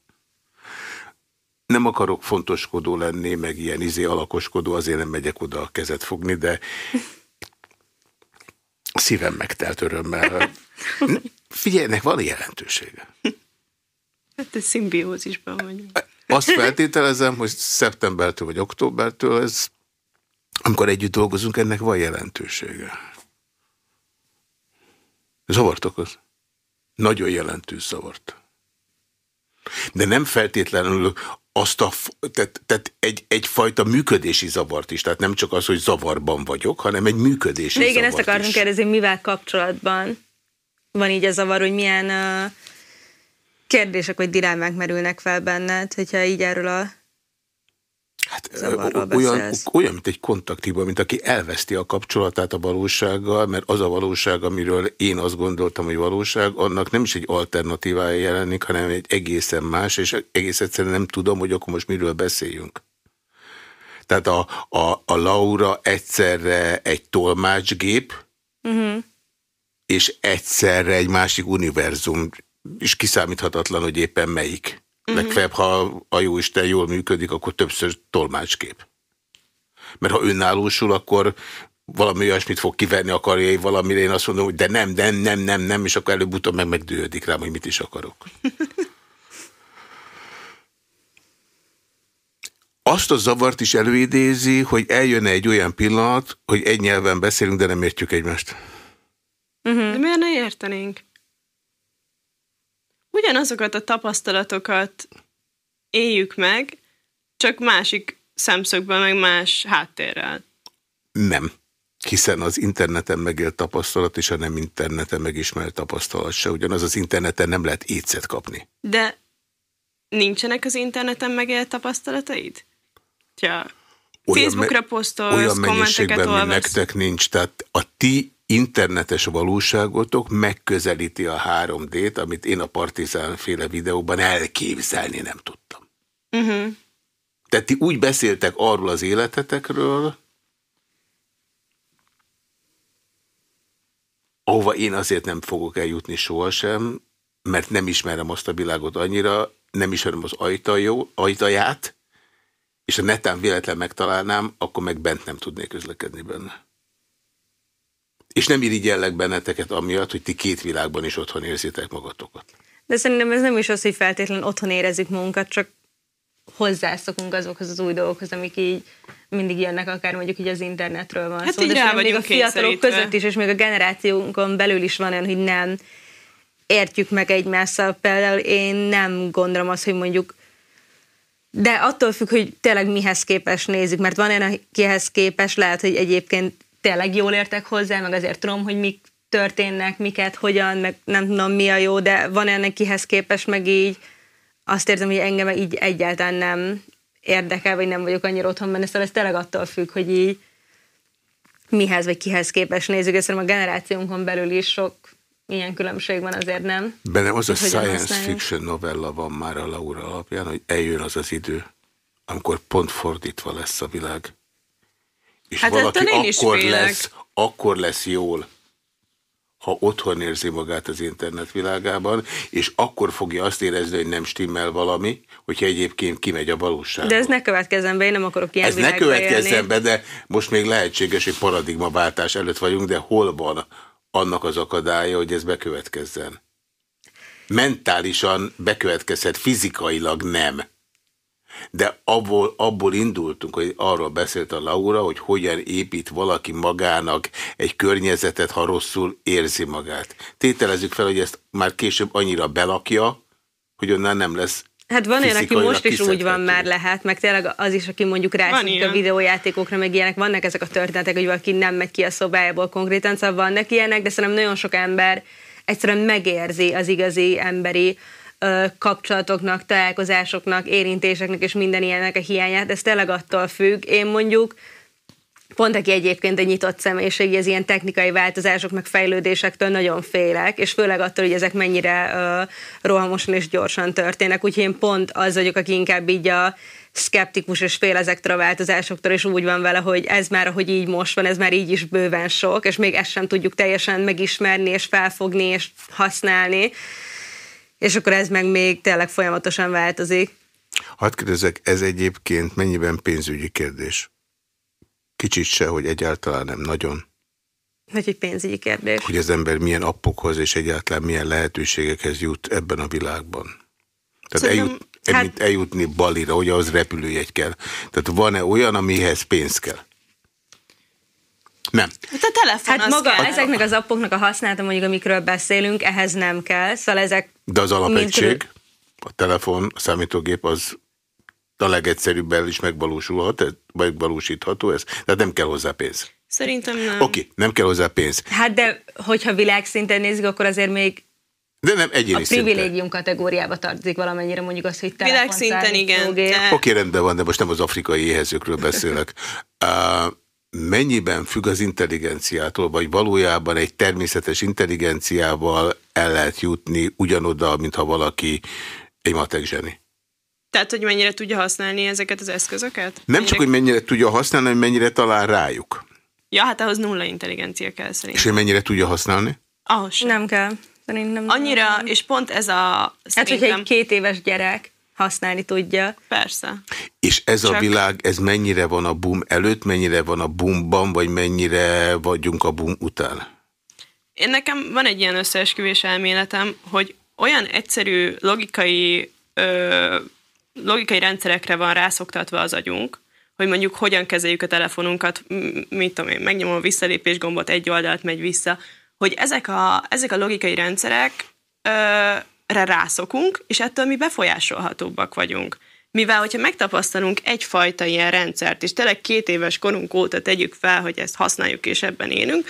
Nem akarok fontoskodó lenni, meg ilyen izé alakoskodó, azért nem megyek oda a kezet fogni, de szívem megtelt örömmel. Figyelj, ennek van jelentősége. Hát ez szimbiózisban vagy. Azt feltételezem, hogy szeptembertől vagy októbertől ez, amikor együtt dolgozunk, ennek van jelentősége. Zavart okoz. Nagyon jelentős zavart. De nem feltétlenül azt a, tehát, tehát egy, egyfajta működési zavart is, tehát nem csak az, hogy zavarban vagyok, hanem egy működési De igen, ezt akartam kérdezni, mivel kapcsolatban van így a zavar, hogy milyen uh, kérdések vagy dilemák merülnek fel benned, hogyha így erről a Hát olyan, olyan, mint egy kontaktíva, mint aki elveszti a kapcsolatát a valósággal, mert az a valóság, amiről én azt gondoltam, hogy valóság, annak nem is egy alternatívája jelenik, hanem egy egészen más, és egész egyszerűen nem tudom, hogy akkor most miről beszéljünk. Tehát a, a, a Laura egyszerre egy tolmácsgép, uh mhm. -huh. és egyszerre egy másik univerzum, és kiszámíthatatlan, hogy éppen melyik. Legfeljebb, ha a jó Isten jól működik, akkor többször tolmácskép. Mert ha önállósul, akkor valami olyasmit fog kivenni a karjai valamire, én azt mondom, hogy de nem, nem, nem, nem, nem, és akkor előbb-utóbb meg megdődik rám, hogy mit is akarok. Azt a zavart is előidézi, hogy eljönne egy olyan pillanat, hogy egy nyelven beszélünk, de nem értjük egymást. Uh -huh. De miért ne értenénk? Ugyanazokat a tapasztalatokat éljük meg, csak másik szemszögben, meg más háttérrel. Nem. Hiszen az interneten megélt tapasztalat és a nem interneten megismert tapasztalat se. Ugyanaz az interneten nem lehet étszet kapni. De nincsenek az interneten megélt tapasztalataid? Ja. Facebookra posztolsz, olyan kommenteket olvassz. nektek nincs. Tehát a ti internetes valóságotok megközelíti a 3D-t, amit én a Partizán féle videóban elképzelni nem tudtam. Uh mhm. -huh. Tehát ti úgy beszéltek arról az életetekről, ahova én azért nem fogok eljutni sohasem, mert nem ismerem azt a világot annyira, nem ismerem az ajtajó, ajtaját, és a netán véletlen megtalálnám, akkor meg bent nem tudnék közlekedni benne. És nem irigyellek benneteket amiatt, hogy ti két világban is otthon érzitek magatokat. De szerintem ez nem is az, hogy feltétlenül otthon érezzük magunkat, csak hozzászokunk azokhoz az új dolgokhoz, amik így mindig jönnek, akár mondjuk így az internetről van Hát szó. így De még a fiatalok között is, és még a generációnkon belül is van olyan, hogy nem értjük meg egymással. Például én nem gondolom azt, hogy mondjuk de attól függ, hogy tényleg mihez képes nézzük, mert van olyan, akihez képes, lehet, hogy egyébként tényleg jól értek hozzá, meg azért tudom, hogy mik történnek, miket, hogyan, meg nem tudom mi a jó, de van olyan, akihez képes, meg így azt érzem, hogy engem így egyáltalán nem érdekel, vagy nem vagyok annyira otthon benne, szóval ez tényleg attól függ, hogy így mihez vagy kihez képes nézzük, és a generációnkon belül is sok ilyen különbség van, azért nem. Bennem az a science fiction novella van már a Laura alapján, hogy eljön az az idő, amikor pont fordítva lesz a világ. És Hát valaki akkor lesz, akkor lesz jól, ha otthon érzi magát az internet világában, és akkor fogja azt érezni, hogy nem stimmel valami, hogyha egyébként kimegy a valóság. De ez ne következzen be, én nem akarok ilyen Ez ne következzen élni. be, de most még lehetséges, hogy paradigmaváltás előtt vagyunk, de hol van annak az akadálya, hogy ez bekövetkezzen? Mentálisan bekövetkezhet, fizikailag nem. De abból, abból indultunk, hogy arról beszélt a Laura, hogy hogyan épít valaki magának egy környezetet, ha rosszul érzi magát. Tételezzük fel, hogy ezt már később annyira belakja, hogy onnan nem lesz Hát van olyan, aki most is úgy van már lehet, meg tényleg az is, aki mondjuk ilyen. a videójátékokra, meg ilyenek, vannak ezek a történetek, hogy valaki nem megy ki a szobájából konkrétan, szóval vannak ilyenek, de szerintem nagyon sok ember egyszerűen megérzi az igazi emberi kapcsolatoknak, találkozásoknak, érintéseknek és minden ilyenek a hiányát, ez tényleg attól függ. Én mondjuk Pont aki egyébként egy nyitott személyiség, az ilyen technikai változások, meg fejlődésektől nagyon félek, és főleg attól, hogy ezek mennyire uh, rohamosan és gyorsan történnek. Úgyhogy én pont az vagyok, aki inkább így a szkeptikus és fél ezektől a változásoktól, és úgy van vele, hogy ez már, ahogy így most van, ez már így is bőven sok, és még ezt sem tudjuk teljesen megismerni, és felfogni, és használni. És akkor ez meg még tényleg folyamatosan változik. Hadd kérdezek, ez egyébként mennyiben pénzügyi kérdés? Kicsit se, hogy egyáltalán nem nagyon. Hogy egy pénzügyi kérdés. Hogy az ember milyen appokhoz és egyáltalán milyen lehetőségekhez jut ebben a világban. Tehát Szerintem- eljut, hát... hát- mint eljutni Balira, hogy az repülőjegy kell. Tehát van-e olyan, amihez pénz kell? Nem. Hát a telefon Hát az maga kell. ezeknek az appoknak a használata, mondjuk amikről beszélünk, ehhez nem kell, szóval ezek... De az alapegység, mint- a telefon, a számítógép az a legegyszerűbben is megvalósulhat, megvalósítható ez. Tehát nem kell hozzá pénz. Szerintem nem. Oké, okay, nem kell hozzá pénz. Hát de, hogyha világszinten nézzük, akkor azért még De nem a egyéni szinten. privilégium kategóriába tartozik valamennyire mondjuk az, hogy telefon, Világszinten igen, de- Oké, rendben van, de most nem az afrikai éhezőkről beszélek. Uh, mennyiben függ az intelligenciától, vagy valójában egy természetes intelligenciával el lehet jutni ugyanoda, mintha valaki egy matek zseni? Tehát, hogy mennyire tudja használni ezeket az eszközöket? Nem mennyire... csak, hogy mennyire tudja használni, hanem mennyire talál rájuk. Ja, hát ahhoz nulla intelligencia kell szerintem. És hogy mennyire tudja használni? Ahhoz sem. Nem kell. Szerintem Annyira, nem. és pont ez a... Hát, hogyha Szerintem, egy két éves gyerek használni tudja. Persze. És ez a Csak- világ, ez mennyire van a boom előtt, mennyire van a boomban, vagy mennyire vagyunk a boom után? Én nekem van egy ilyen összeesküvés elméletem, hogy olyan egyszerű logikai, ö, logikai rendszerekre van rászoktatva az agyunk, hogy mondjuk hogyan kezeljük a telefonunkat, mit tudom én, megnyomom a visszalépés gombot, egy oldalt megy vissza, hogy ezek a, ezek a logikai rendszerek ö, rászokunk, és ettől mi befolyásolhatóbbak vagyunk. Mivel, hogyha megtapasztalunk egyfajta ilyen rendszert, és tényleg két éves korunk óta tegyük fel, hogy ezt használjuk és ebben élünk,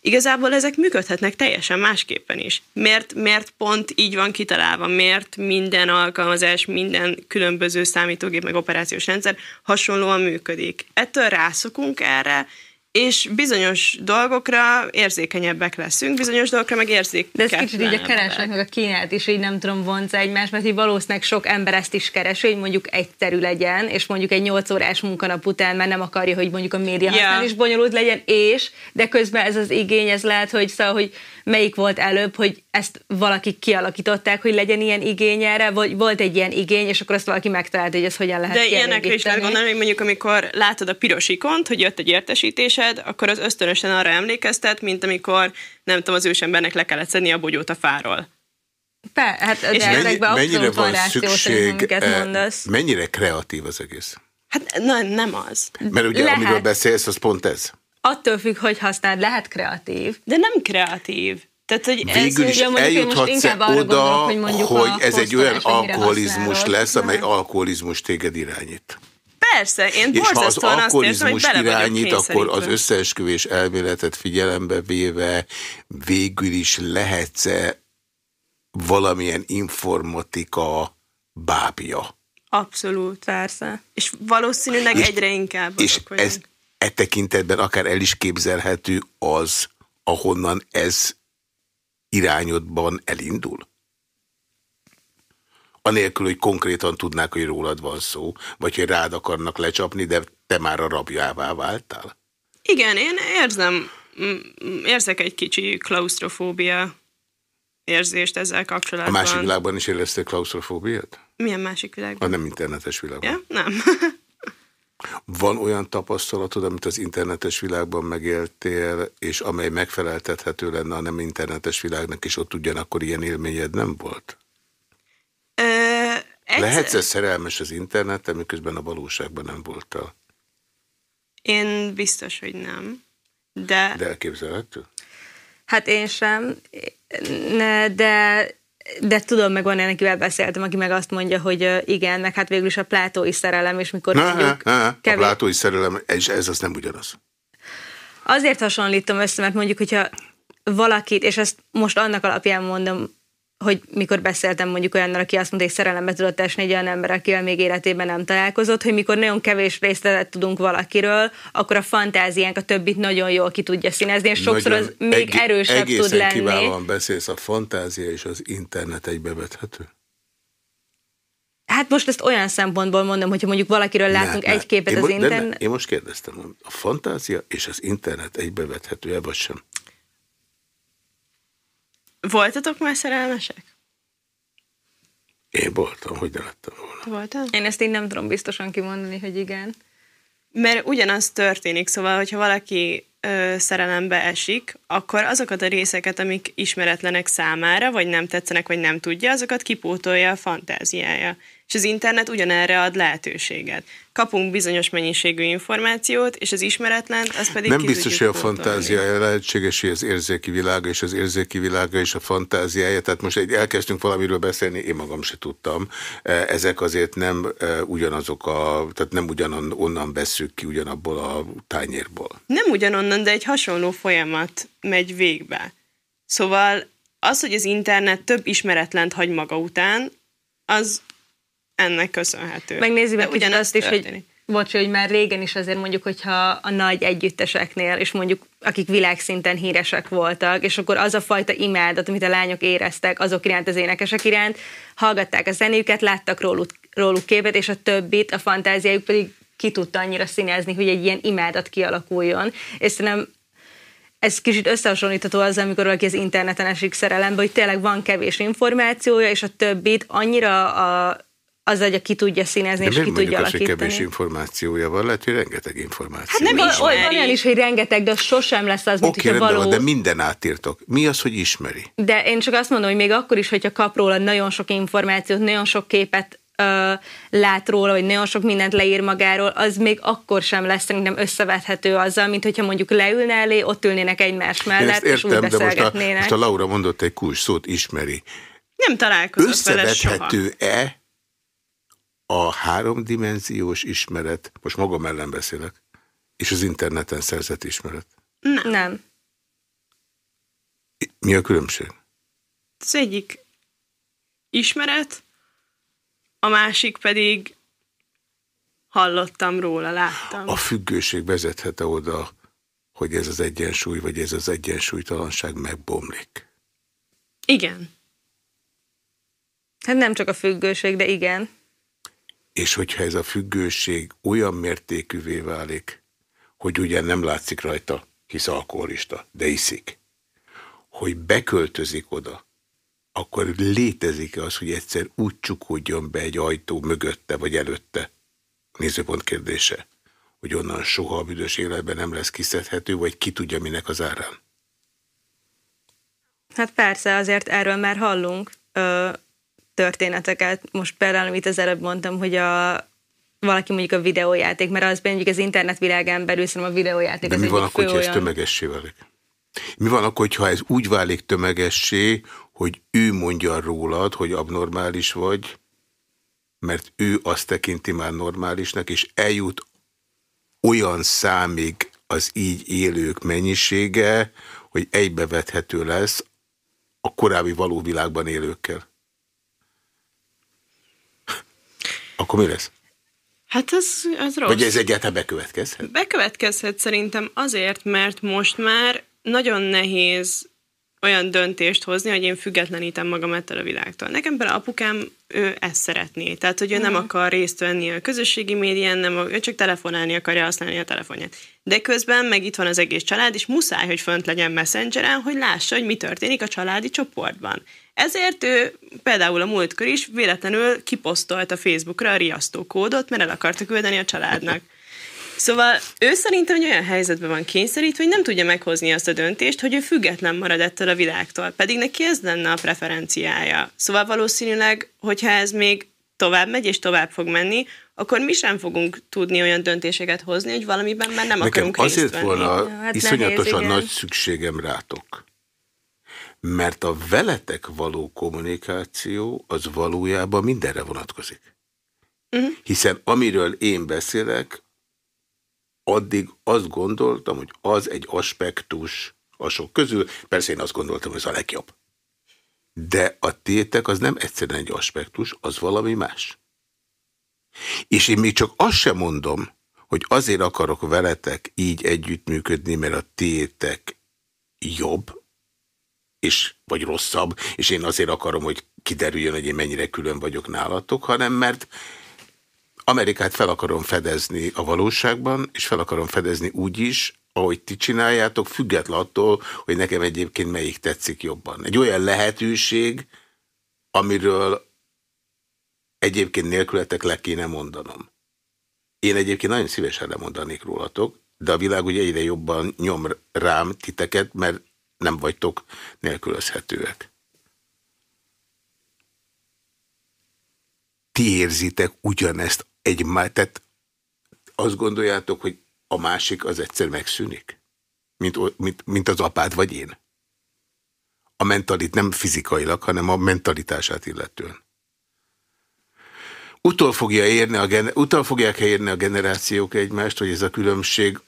igazából ezek működhetnek teljesen másképpen is. Miért, miért pont így van kitalálva? Miért minden alkalmazás, minden különböző számítógép meg operációs rendszer hasonlóan működik? Ettől rászokunk erre, és bizonyos dolgokra érzékenyebbek leszünk, bizonyos dolgokra meg De ez kicsit így a kereslet, meg a kínálat is így nem tudom vonza egymást, mert így valószínűleg sok ember ezt is keresi, hogy mondjuk egyszerű legyen, és mondjuk egy 8 órás munkanap után már nem akarja, hogy mondjuk a média Ja. használ is bonyolult legyen, és, de közben ez az igény, ez lehet, hogy szóval, hogy melyik volt előbb, hogy ezt valaki kialakították, hogy legyen ilyen igény erre, vagy volt egy ilyen igény, és akkor azt valaki megtalálta, hogy ez hogyan lehet De ilyenekre is lehet gondolni, hogy mondjuk amikor látod a piros ikont, hogy jött egy értesítés, érzésed, akkor az ösztönösen arra emlékeztet, mint amikor, nem tudom, az ősembernek le kellett szedni a bogyót a fáról. Pe, hát de És Mennyi, ezekben mennyire van szükség, amiket eh, mondasz. mennyire kreatív az egész? Hát na, nem az. Mert ugye, Lehet. amiről beszélsz, az pont ez. Attól függ, hogy használod, lehet kreatív. De nem kreatív. Tehát, hogy ez, Végül is ugye mondjuk én most eljuthatsz inkább arra oda, gondolok, hogy mondjuk hogy ez egy olyan alkoholizmus használod. lesz, amely Nem. alkoholizmus téged irányít. Persze, én És ha az borzasztóan azt érzem, hogy bele irányít, akkor az összeesküvés elméletet figyelembe véve végül is lehetsz-e valamilyen informatika bábja. Abszolút. Persze. És valószínűleg És- egyre inkább És vagyunk. ez e tekintetben akár el is képzelhető az, ahonnan ez irányodban elindul? Anélkül, hogy konkrétan tudnák, hogy rólad van szó, vagy hogy rád akarnak lecsapni, de te már a rabjává váltál? Igen, én érzem, érzek egy kicsi klaustrofóbia érzést ezzel A kapcsolatban. másik világban is éreztél klaustrofóbiát? Milyen másik A világban? nem internetes világban. Ja? Nem. Van olyan tapasztalatod, amit az internetes világban megéltél, és amely megfeleltethető lenne a nem internetes világnak, és ott ugyanakkor ilyen élményed nem volt? Egyszer- Lehetsz-e szerelmes az interneten, miközben a valóságban nem voltál? Én biztos, hogy nem. De, De elképzelhető? Hát én sem, de, de tudom, meg van olyan, akivel beszéltem, aki meg azt mondja, hogy igen, meg hát végül is a plátói szerelem, és mikor Na, mondjuk na, na, a kevés- plátói szerelem, és ez az nem ugyanaz. Azért hasonlítom össze, mert mondjuk, hogyha valakit, és ezt most annak alapján mondom, hogy mikor beszéltem mondjuk olyannal, aki azt mondta, hogy szerelembe tudott esni egy olyan ember, akivel még életében nem találkozott, hogy mikor nagyon kevés részletet tudunk valakiről, akkor a fantáziánk a többit nagyon jól ki tudja színezni, és sokszor az még egé- erősebb egészen tud lenni. kiválóan beszélsz, a fantázia és az internet egybevethető? Hát most ezt olyan szempontból mondom, hogyha mondjuk valakiről látunk Ne, egy képet én az mo- de ne, internet. Én most kérdeztem, a fantázia és az internet egybevethető-e, vagy sem? Voltatok már szerelmesek? Én voltam, hogy ne lettem volna. Voltál? Én ezt így nem tudom biztosan kimondani, hogy igen. Mert ugyanaz történik, szóval, hogyha valaki ö, szerelembe esik, akkor azokat a részeket, amik ismeretlenek számára, vagy nem tetszenek, vagy nem tudja, azokat kipótolja a fantáziája. És az internet ugyanerre ad lehetőséget. Kapunk bizonyos mennyiségű információt, és az ismeretlen, az pedig Nem biztos, hogy a fantázia lehetséges, hogy az érzéki világa és az érzéki világa és a fantáziája. Tehát most egy elkezdtünk valamiről beszélni, én magam se tudtam. Eh, Ezek azért nem eh, ugyanazok a, tehát nem ugyanon onnan veszük ki ugyanabból a tányérból. Nem ugyanonnan, de egy hasonló folyamat megy végbe. Szóval az, hogy az internet több ismeretlent hagy maga után, az ennek köszönhető. Megnézi De meg kicsit ugyanaz azt is, hogy, bocs, hogy már régen is azért mondjuk, hogyha a nagy együtteseknél, és mondjuk akik világszinten híresek voltak, és akkor az a fajta imádat, amit a lányok éreztek azok iránt, az énekesek iránt, hallgatták a zenéjüket, láttak róluk, róluk képet, és a többit, a fantáziájuk pedig ki tudta annyira színezni, hogy egy ilyen imádat kialakuljon. És szerintem ez kicsit összehasonlítható azzal, amikor valaki az interneten esik szerelembe, hogy tényleg van kevés információja, és a többit annyira a, az agya ki tudja színezni, De és ki tudja hogy alakítani. kevés információja van? Lehet, hogy rengeteg információ. Hát nem Nem van, olyan is, hogy rengeteg, de az sosem lesz az, mint Oké, hogyha való... van, de minden átírtok. Mi az, hogy ismeri? De én csak azt mondom, hogy még akkor is, hogyha kap róla nagyon sok információt, nagyon sok képet ö, lát róla, vagy nagyon sok mindent leír magáról, az még akkor sem lesz szerintem összevethető azzal, mint hogyha mondjuk leülne elé, ott ülnének egymás mellett, ezt és úgy értem, de most a, beszélgetnének. most a Laura mondott egy kulcs szót, ismeri. Nem találkozott vele soha. Összevethető-e a háromdimenziós ismeret, most magam ellen beszélek, és az interneten szerzett ismeret? Nem. Mi a különbség? Az egyik ismeret, a másik pedig hallottam róla, láttam. A függőség vezethet-e oda, hogy ez az egyensúly, vagy ez az egyensúlytalanság megbomlik? Igen. Hát nem csak a függőség, de igen. És hogyha ez a függőség olyan mértékűvé válik, hogy ugye nem látszik rajta, hisz alkoholista, de iszik, hogy beköltözik oda, akkor létezik-e az, hogy egyszer úgy csukódjon be egy ajtó mögötte vagy előtte, nézőpont kérdése, hogy onnan soha a büdös életben nem lesz kiszedhető, vagy ki tudja minek az árán? Hát persze, azért erről már hallunk. Ö, történeteket. Most például, amit az előbb mondtam, hogy a, valaki mondjuk a videójáték, mert az mondjuk az internet világán belül szerintem a videójáték De az mi van akkor, hogyha ez tömegessé válik? Mi van akkor, ha ez úgy válik tömegessé, hogy ő mondja rólad, hogy abnormális vagy, mert ő azt tekinti már normálisnak, és eljut olyan számig az így élők mennyisége, hogy egybevethető lesz a korábbi való világban élőkkel. Akkor mi lesz? Hát ez, ez rossz. Vagy ez egyáltalán bekövetkezhet? Bekövetkezhet szerintem azért, mert most már nagyon nehéz olyan döntést hozni, hogy én függetlenítem magam ettől a világtól. Nekem például apukám, ő ezt szeretné. Tehát, hogy ő nem akar részt venni a közösségi médián, nem, ő csak telefonálni akarja használni a telefonját. De közben meg itt van az egész család, és muszáj, hogy fönt legyen messengeren, hogy lássa, hogy mi történik a családi csoportban. Ezért ő például a múltkor is véletlenül kiposztolt a Facebookra a riasztó kódot, mert el akarta küldeni a családnak. Szóval ő szerintem egy olyan helyzetben van kényszerítve, hogy nem tudja meghozni azt a döntést, hogy ő független marad ettől a világtól, pedig neki ez lenne a preferenciája. Szóval valószínűleg, hogyha ez még tovább megy és tovább fog menni, akkor mi sem fogunk tudni olyan döntéseket hozni, hogy valamiben már nem Nekem akarunk részt azért venni. volna Ja, hát iszonyatosan nehéz, nagy szükségem rátok. Mert a veletek való kommunikáció az valójában mindenre vonatkozik. Mhm. Hiszen amiről én beszélek, addig azt gondoltam, hogy az egy aspektus a sok közül. Persze én azt gondoltam, hogy ez a legjobb. De a tétek az nem egyszerűen egy aspektus, az valami más. És én még csak azt sem mondom, hogy azért akarok veletek így együttműködni, mert a tétek jobb, és, vagy rosszabb, és én azért akarom, hogy kiderüljön, hogy én mennyire külön vagyok nálatok, hanem mert Amerikát fel akarom fedezni a valóságban, és fel akarom fedezni úgy is, ahogy ti csináljátok, független attól, hogy nekem egyébként melyik tetszik jobban. Egy olyan lehetőség, amiről egyébként nélkületek le kéne mondanom. Én egyébként nagyon szívesen lemondanék rólatok, de a világ ugye egyre jobban nyom rám titeket, mert nem vagytok nélkülözhetőek. Ti érzitek ugyanezt egy tehát azt gondoljátok, hogy a másik az egyszer megszűnik? Mint, mint, mint az apád vagy én? A mentalit nem fizikailag, hanem a mentalitását illetően. Utol, fogja érni a gener- utol fogják érni a generációk egymást, hogy ez a különbség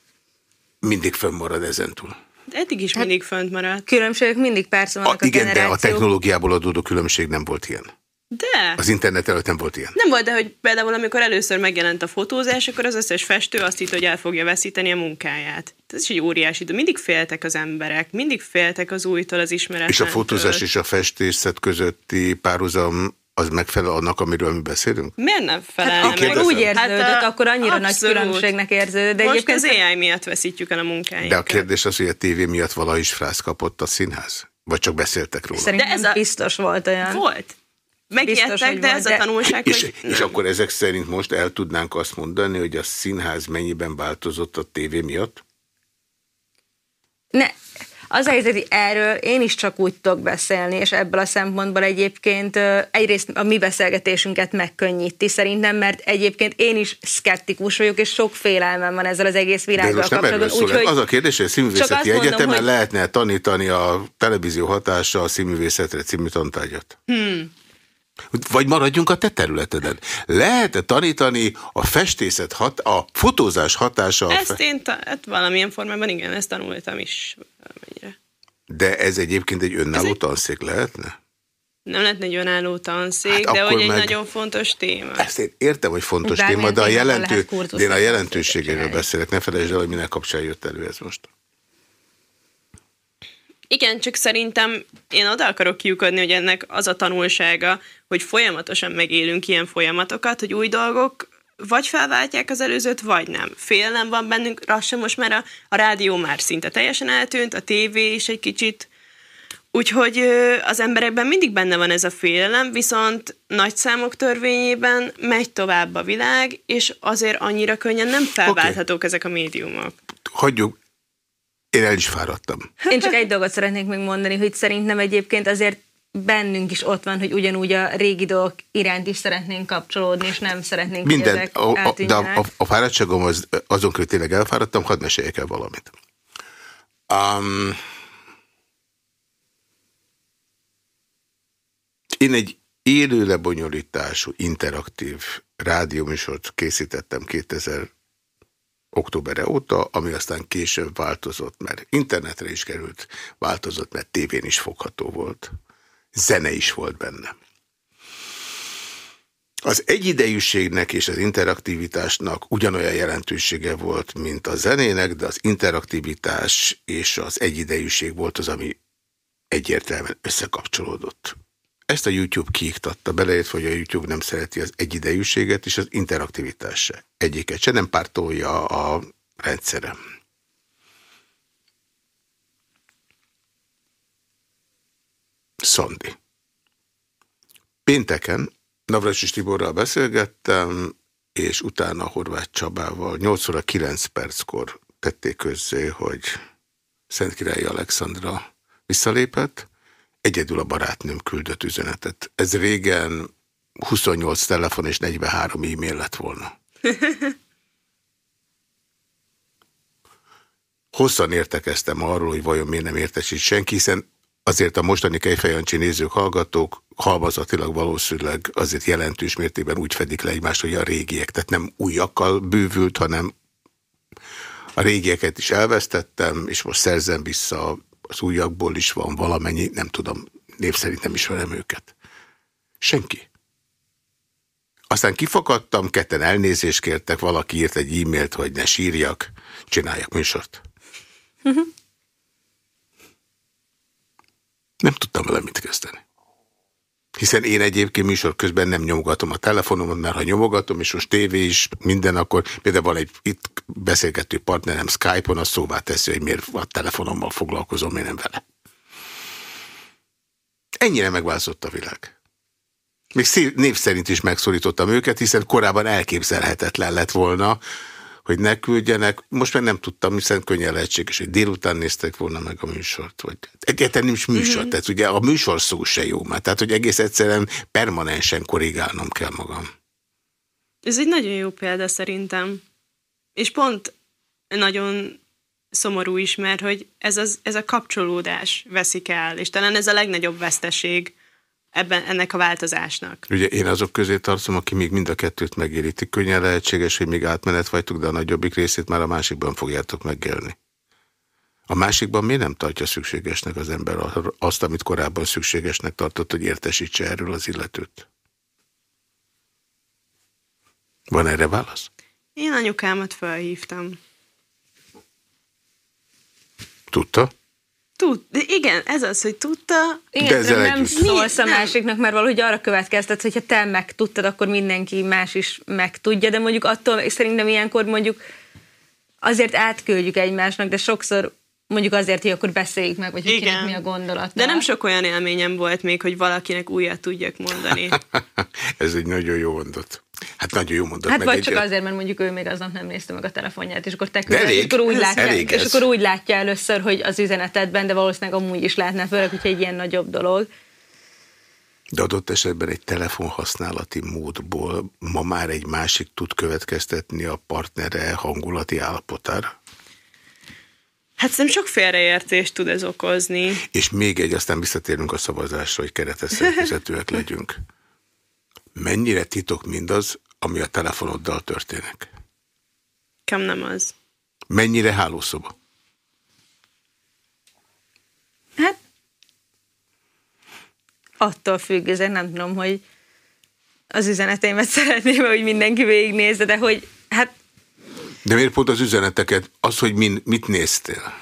mindig fönnmarad ezentúl. De eddig is mindig fönt maradt. Különbségek mindig persze A, vannak a, igen, de a generációk. technológiából adódó különbség nem volt ilyen. De! Az internet előtt nem volt ilyen. Nem volt, de hogy például amikor először megjelent a fotózás, akkor az összes festő azt hitt, hogy el fogja veszíteni a munkáját. Ez is egy óriási idő. Mindig féltek az emberek, mindig féltek az újtól, az ismeretlentől. És a fotózás és a festészet közötti párhuzam az megfelel annak, amiről mi beszélünk? Miért nem Hát meg? akkor kérdezem. úgy érződött, Hát, a- akkor annyira nagy abszolút. különbségnek érződött. De Most egyébként az AI miatt veszítjük el a munkáinkat. De a kérdés az, hogy a tévé miatt valaha is frász kapott a színház? Vagy csak beszéltek róla? szerintem De ez a- biztos volt olyan. Volt. Megijedtek, hogy de ez a de- tanulság, És, hogy és akkor ezek szerint most el tudnánk azt mondani, hogy a színház mennyiben változott a tévé miatt? Ne, az a helyzet, hogy erről én is csak úgy tudok beszélni, és ebből a szempontból egyébként egyrészt a mi beszélgetésünket megkönnyíti szerintem, mert egyébként én is szkeptikus vagyok, és sok félelmem van ezzel az egész világgal kapcsolatban. szól. Úgyhogy Az a kérdés, hogy a színművészeti egyetemen hogy- lehetne tanítani a televízió hatása a színművészetre című tantárgyat? Hmm. Vagy maradjunk a te területeden. Lehet-e tanítani a festészet, hat, a fotózás hatása? A ezt fe... én hát valamilyen formában igen, ezt tanultam is valamennyire. De ez egyébként egy önálló Ez egy- tanszék lehetne? Nem lehetne egy önálló tanszék, Hát de akkor hogy egy meg- nagyon fontos téma. Ezt én értem, hogy fontos Bármilyen téma, de a, jelentő, lehet én a jelentőségéről beszélek. Ne felejtsd el, hogy minek kapcsán jött elő ez most. Igen, csak szerintem én oda akarok kiukadni, hogy ennek az a tanulsága, hogy folyamatosan megélünk ilyen folyamatokat, hogy új dolgok vagy felváltják az előzőt, vagy nem. Félelem van bennünk, lassan most már a, a rádió már szinte teljesen eltűnt, a tévé is egy kicsit Úgyhogy az emberekben mindig benne van ez a félelem, viszont nagy számok törvényében megy tovább a világ, és azért annyira könnyen nem felválthatók okay. ezek a médiumok. Hagyjuk, én el is fáradtam. Én csak egy dolgot szeretnék még mondani, hogy szerintem egyébként azért bennünk is ott van, hogy ugyanúgy a régi dolgok iránt is szeretnénk kapcsolódni, és nem szeretnénk, Minden, hogy ezek a, a, De a, a, a fáradtságom az, azon, hogy tényleg elfáradtam, hadd meséljek el valamit. Um, én egy élő lebonyolítású, interaktív rádióműsort készítettem 2000 októberre óta, ami aztán később változott, mert internetre is került, változott, mert tévén is fogható volt. Zene is volt benne. Az egyidejűségnek és az interaktivitásnak ugyanolyan jelentősége volt, mint a zenének, de az interaktivitás és az egyidejűség volt az, ami egyértelműen összekapcsolódott. Ezt a YouTube kiiktatta, beleértve, hogy a YouTube nem szereti az egyidejűséget és az interaktivitás se. Egyiket se nem pártolja a rendszere. Szondi. Pénteken Navracsis Tiborral beszélgettem, és utána Horváth Csabával 8 óra 9 perckor tették közzé, hogy Szentkirályi Alexandra visszalépett, egyedül a barátnőm küldött üzenetet. Ez régen 28 telefon és 43 e-mail lett volna. Hosszan értekeztem arról, hogy vajon miért nem értesít senki, hiszen azért a mostani Kejfejancsi nézők, hallgatók halmazatilag valószínűleg azért jelentős mértékben úgy fedik le egymást, hogy a régiek, tehát nem újakkal bővült, hanem a régieket is elvesztettem, és most szerzem vissza az újakból is van valamennyi, nem tudom, név szerint nem ismerem őket. Senki. Aztán kifakadtam, ketten elnézést kértek, valaki írt egy e-mailt, hogy ne sírjak, csináljak műsort. Uh -huh. Nem tudtam vele mit kezdeni. Hiszen én egyébként műsor közben nem nyomogatom a telefonomat, mert ha nyomogatom, és most tévé is, minden, akkor például van egy itt beszélgető partnerem Skype-on, az szóvá teszi, hogy miért a telefonommal foglalkozom, én nem vele. Ennyire megváltozott a világ. Még név szerint is megszólítottam őket, hiszen korábban elképzelhetetlen lett volna, hogy ne küldjenek. Most meg nem tudtam, hiszen könnyen lehetséges, hogy délután néztek volna meg a műsort. Vagy egyáltalán nincs műsor, mm -hmm. tehát ugye a műsor szó se jó már. Tehát, hogy egész egyszerűen permanensen korrigálnom kell magam. Ez egy nagyon jó példa szerintem. És pont nagyon szomorú is, mert hogy ez, az, ez a kapcsolódás veszik el, és talán ez a legnagyobb veszteség, ebben, ennek a változásnak. Ugye én azok közé tartom, aki még mind a kettőt megérítik. Könnyen lehetséges, hogy még átmenet vagytok, de a nagyobbik részét már a másikban fogjátok megélni. A másikban miért nem tartja szükségesnek az ember azt, amit korábban szükségesnek tartott, hogy értesítse erről az illetőt? Van erre válasz? Én anyukámat felhívtam. Tudta? Tud, igen, ez az, hogy tudta. Igen, de nem együtt. szólsz a másiknak, mert valahogy arra következtet, hogyha te megtudtad, akkor mindenki más is megtudja, de mondjuk attól szerintem ilyenkor mondjuk azért átküldjük egymásnak, de sokszor mondjuk azért, hogy akkor beszéljük meg, vagy hogy kinek mi a gondolat. De nem sok olyan élményem volt még, hogy valakinek újat tudjak mondani. Ez egy nagyon jó mondat. Hát nagyon jó mondat. Hát meg vagy csak azért, mert mondjuk ő még aznap nem nézte meg a telefonját, és akkor te küldöd, és akkor úgy látja, és akkor úgy látja először, hogy az üzenetedben, de valószínűleg amúgy is látná, főleg, hogyha egy ilyen nagyobb dolog. De adott esetben egy telefonhasználati módból ma már egy másik tud következtetni a partnere hangulati állapotára? Hát szerintem sok félreértést tud ez okozni. És még egy, aztán visszatérünk a szavazásra, hogy keretes szerkezetűek legyünk. Mennyire titok mindaz, ami a telefonoddal történik? Kam nem az. Mennyire hálószoba? Hát attól függ, ezért nem tudom, hogy az üzeneteimet szeretném, hogy mindenki végignézze, de hogy hát de miért pont az üzeneteket? Az, hogy min, mit néztél?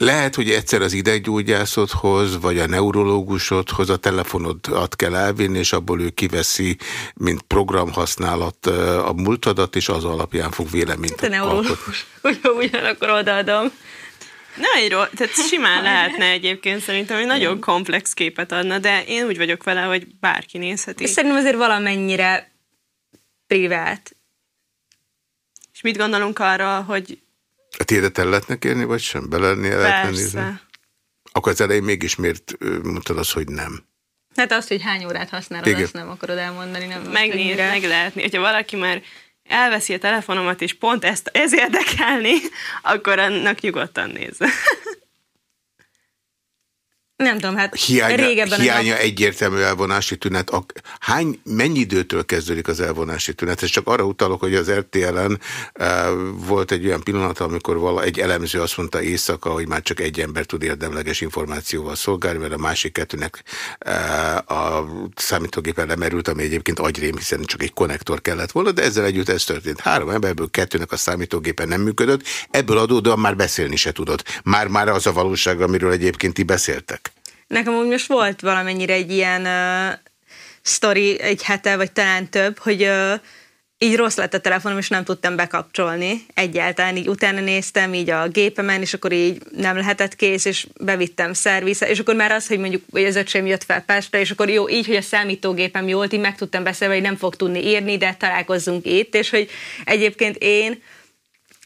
Lehet, hogy egyszer az ideggyógyászodhoz, vagy a neurológusodhoz a telefonodat kell elvinni, és abból ő kiveszi, mint programhasználat a múltadat, és az alapján fog véleményt hát A neurológus, ugyanakkor odaadom. Nem egy tehát simán lehetne egyébként szerintem, hogy nagyon komplex képet adna, de én úgy vagyok vele, hogy bárki nézheti. És szerintem azért valamennyire privát. És mit gondolunk arra, hogy A tiédet el lehetne kérni, vagy sem? Be lehetne, nézni? persze, Akkor az elején mégis miért mondtad azt, hogy nem? Hát azt, hogy hány órát használod, Igen. azt nem akarod elmondani. Nem megnéz, meg lehetni. Hogyha valaki már elveszi a telefonomat, és pont ezt, ez érdekelni, akkor annak nyugodtan nézze. Nem tudom, hát Hiánya, régebben... hiánya egyértelmű elvonási tünet. A, hány, mennyi időtől kezdődik az elvonási tünet? Ez csak arra utalok, hogy az RTL-en uh, volt egy olyan pillanat, amikor vala, egy elemző azt mondta éjszaka, hogy már csak egy ember tud érdemleges információval szolgálni, mert a másik kettőnek uh, a számítógépen lemerült, ami egyébként agyrém, hiszen csak egy konnektor kellett volna, de ezzel együtt ez történt. Három emberből kettőnek a számítógépen nem működött, ebből adódóan már beszélni se tudott. Már-már az a valóság, amiről egyébként ti beszéltek. Nekem úgy most volt valamennyire egy ilyen uh, sztori egy hete, vagy talán több, hogy uh, így rossz lett a telefonom, és nem tudtam bekapcsolni egyáltalán. Így utána néztem így a gépemen, és akkor így nem lehetett kész, és bevittem szervizre, és akkor már az, hogy mondjuk hogy az öcsém jött fel Pestre, és akkor jó, így, hogy a számítógépem jó volt, így meg tudtam beszélni, hogy nem fog tudni írni, de találkozzunk itt, és hogy egyébként én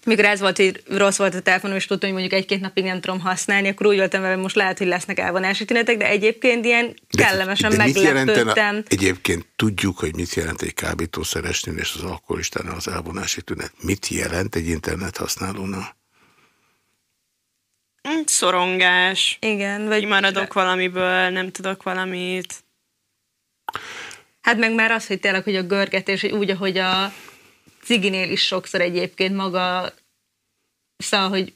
mikor ez volt, hogy rossz volt a telefonom, és tudtam, hogy mondjuk egy-két napig nem tudom használni, akkor úgy voltam vele, most lehet, hogy lesznek elvonási tünetek, de egyébként ilyen kellemesen de meglepődtem. egyébként tudjuk, hogy mit jelent egy kábítószeresnél és az alkoholistánál az elvonási tünet. Mit jelent egy internet használónál? Mm, Szorongás, Igen, vagy kimaradok valamiből, nem tudok valamit. Hát meg már az, hogy tényleg, hogy a görgetés, hogy úgy, ahogy a ciginél is sokszor egyébként maga, szóval, hogy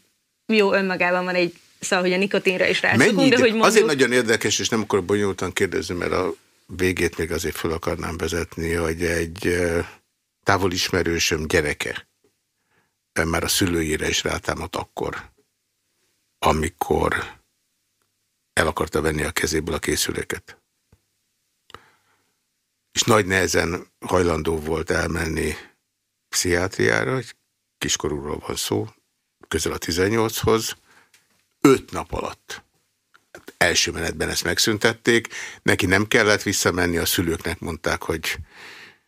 jó önmagában van egy, szóval, hogy a nikotinra is rászokunk, de hogy mondjuk... Azért nagyon érdekes, és nem akarok bonyolultan kérdezni, mert a végét még azért fel akarnám vezetni, hogy egy távol ismerősöm gyereke már a szülőjére is rátámadt akkor, amikor el akarta venni a kezéből a készüléket. És nagy nehezen hajlandó volt elmenni pszichiátriára, egy kiskorúról van szó, közel a 18-hoz, öt nap alatt. Első menetben ezt megszüntették, neki nem kellett visszamenni, a szülőknek mondták, hogy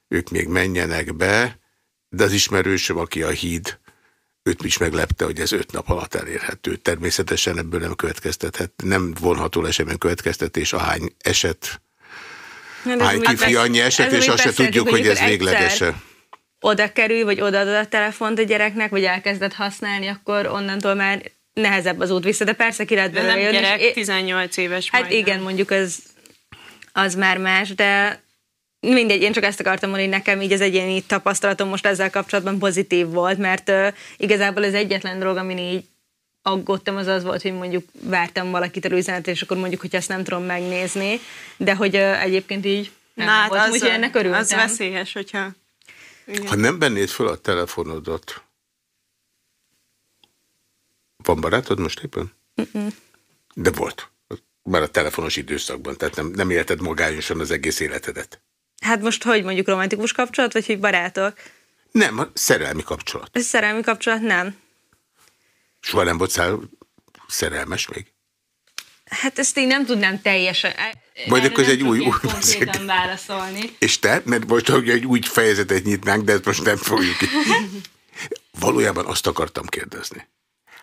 ők még menjenek be, de az ismerősöm, aki a híd, őt is meglepte, hogy ez öt nap alatt elérhető. Természetesen ebből nem következtethet, nem vonható le semmilyen következtetés, ahány eset, ez hány kifi annyi eset, és azt se tudjuk, hogy ez véglegese. Oda kerül, vagy odaadod a telefont a gyereknek, vagy elkezded használni, akkor onnantól már nehezebb az út vissza, de persze ki lehet belőle jönni, és gyerek, é- 18 éves Hát majdnem. igen, mondjuk az, az már más, de mindegy, én csak ezt akartam mondani, hogy nekem így az egyéni tapasztalatom most ezzel kapcsolatban pozitív volt, mert uh, igazából az egyetlen dolog, amin így aggódtam, az az volt, hogy mondjuk vártam valakitől üzenetet, és akkor mondjuk, hogy ezt nem tudom megnézni, de hogy uh, egyébként így nem Na, hát volt, az, úgyhogy ennek örültem. az veszélyes, hogyha... Igen. Ha nem vennéd föl a telefonodat, van barátod most éppen? De volt. Már a telefonos időszakban, tehát nem, nem élted magányosan az egész életedet. Hát most hogy mondjuk romantikus kapcsolat, vagy hogy barátok? Nem, a szerelmi kapcsolat. Szerelmi kapcsolat nem. Soha nem voltál szerelmes még? Hát ezt én nem tudnám teljesen. Erre akkor ez egy új- új beszélgetés. válaszolni. És te? Mert most hogy egy új fejezetet nyitnánk, de ezt most nem fogjuk. Valójában azt akartam kérdezni.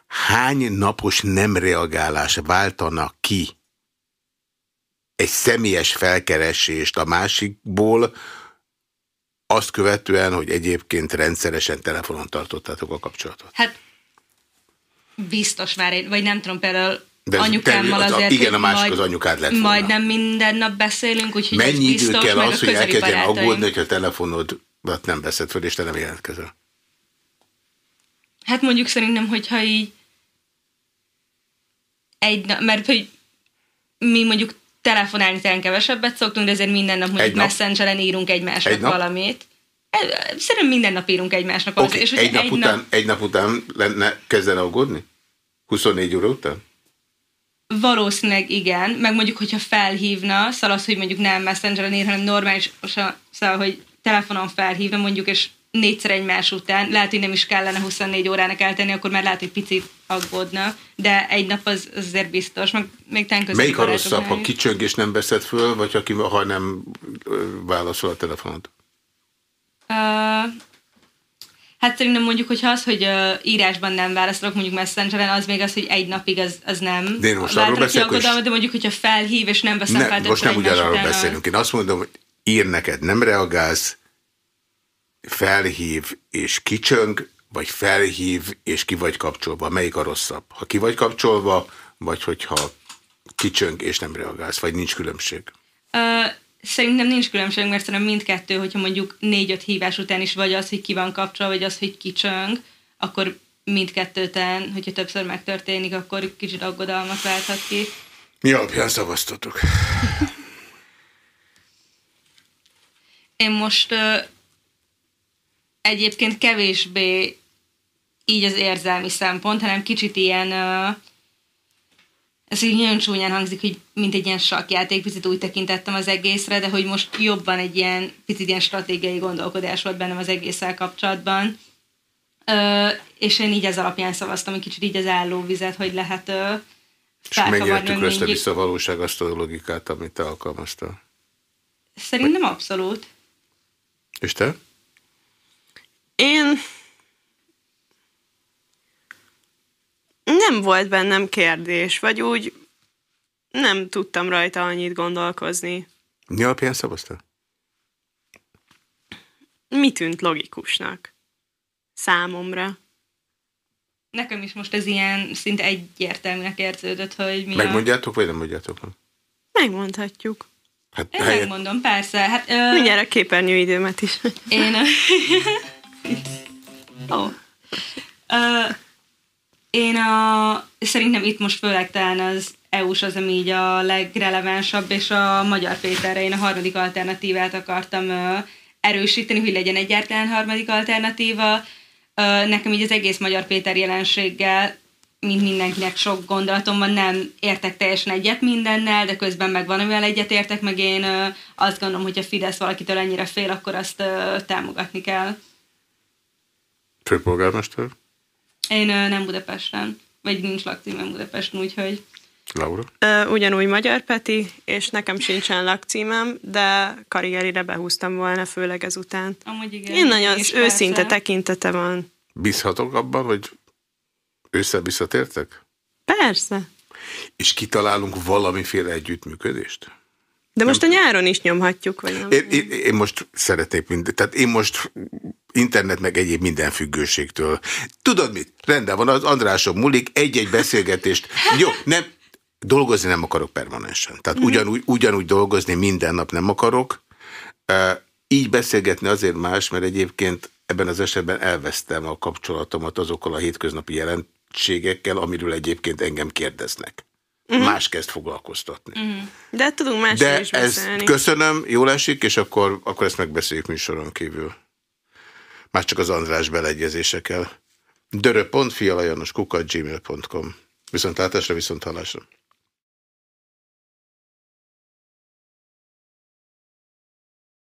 Hány napos nem reagálás váltana ki egy személyes felkeresést a másikból, azt követően, hogy egyébként rendszeresen telefonon tartottátok a kapcsolatot? Hát biztos már, én- vagy nem tudom, például De anyukámmal az azért, igen, a másik majd- az anyukád lett volna. Majdnem minden nap beszélünk, úgyhogy Mennyi idő biztos, kell az, hogy elkezdjen aggódni, hogy a telefonodat nem veszed föl, és te nem jelentkezel? Hát mondjuk szerintem, hogyha így egy nap, mert hogy mi mondjuk telefonálni talán kevesebbet szoktunk, de azért minden nap mondjuk Egy nap? messengeren írunk egymásnak Egy nap? valamit. E- Szerintem minden nap írunk egymásnak Oké, valamit. okay, egy, nap után, egy nap után lenne kezdene aggódni? 24 óra után? Valószínűleg igen, meg mondjuk, hogyha felhívna, szóval az, hogy mondjuk nem messengeren ír, hanem normális, szóval, hogy telefonon felhívna mondjuk, és négyszer egymás után, lehet, hogy nem is kellene 24 órának eltenni, akkor már lehet, hogy picit aggódna, de egy nap az, az azért biztos, meg még tán Melyik a rosszabb, ha kicsöng és nem veszed föl, vagy aki, ha nem válaszol a telefonot? Uh, Hát szerintem mondjuk, hogyha az, hogy uh, írásban nem válaszolok, mondjuk messengeren, az még az, hogy egy napig az, az nem. De én most arról beszélek, hogy... De mondjuk, hogyha felhív, és nem veszem ne, fel Most nem ugyanarról beszélünk. Én azt mondom, hogy ír neked, nem reagálsz, felhív és kicsöng, vagy felhív és ki vagy kapcsolva. Melyik a rosszabb? Ha ki vagy kapcsolva, vagy hogyha kicsöng és nem reagálsz, vagy nincs különbség? Uh, Szerintem nincs különbség, mert szerintem mindkettő, hogyha mondjuk négy-öt hívás után is vagy az, hogy ki van kapcsolva, vagy az, hogy kicsöng, akkor mindkettőten, hogyha többször megtörténik, akkor kicsit aggodalmat válthat ki. Mi alapján szavaztatok? Én most ö, egyébként kevésbé így az érzelmi szempont, hanem kicsit ilyen ö, ez így nagyon csúnyán hangzik, hogy mint egy ilyen sakjáték, picit úgy tekintettem az egészre, de hogy most jobban egy ilyen, picit ilyen stratégiai gondolkodás volt bennem az egésszel kapcsolatban. Ö, és én így ez alapján szavaztam, egy kicsit így az állóvizet, hogy lehet ö, És mennyire tükrözte vissza a valóság azt a logikát, amit te alkalmaztál? Szerintem abszolút. És te? Én nem volt bennem kérdés, vagy úgy nem tudtam rajta annyit gondolkozni. Mi alapján szavaztál? Mi tűnt logikusnak? Számomra. Nekem is most ez ilyen szinte egyértelműnek érződött, hogy mi Megmondjátok, a... vagy nem mondjátok? Megmondhatjuk. Hát, Én helyet... megmondom, persze. Hát, ö... Mindjárt a képernyőidőmet is. Én... Ó. oh. Ö, én a, szerintem itt most főleg talán az EU-s az, ami így a legrelevánsabb, és a Magyar Péterre én a harmadik alternatívát akartam ö, erősíteni, hogy legyen egyáltalán harmadik alternatíva. Ö, nekem így az egész Magyar Péter jelenséggel, mint mindenkinek sok gondolatom van, nem értek teljesen egyet mindennel, de közben meg van, amivel egyet értek, meg én ö, azt gondolom, hogy a Fidesz valakitől ennyire fél, akkor azt támogatni kell. Főpolgármester? Én nem Budapesten, vagy nincs lakcímem Budapesten, úgyhogy... Laura? Uh, ugyanúgy Magyar Peti, és nekem sincsen lakcímem, de karrierire behúztam volna, főleg ezután. Amúgy igen. Én nagyon őszinte persze. tekintete van. Bízhatok abban, hogy össze visszatértek? Persze. És kitalálunk valamiféle együttműködést? De most a nyáron is nyomhatjuk, vagy nem? Én, én, én most szeretnék mindent. Tehát én most internet meg egyéb minden függőségtől. Tudod mit? Rendben van, az Andrásom múlik, egy-egy beszélgetést. Jó, nem, dolgozni nem akarok permanensen. Tehát mhm. ugyanúgy, ugyanúgy dolgozni minden nap nem akarok. Így beszélgetni azért más, mert egyébként ebben az esetben elvesztem a kapcsolatomat azokkal a hétköznapi jelentségekkel, amiről egyébként engem kérdeznek. -huh. Más kezd foglalkoztatni. -huh. De tudunk más De is beszélni. ezt köszönöm, jól esik, és akkor, akkor ezt megbeszéljük műsoron kívül. Már csak az András beleegyezésekkel. Dörö.fi alajanos kukat gmail.com Viszont látásra, viszont hallásra.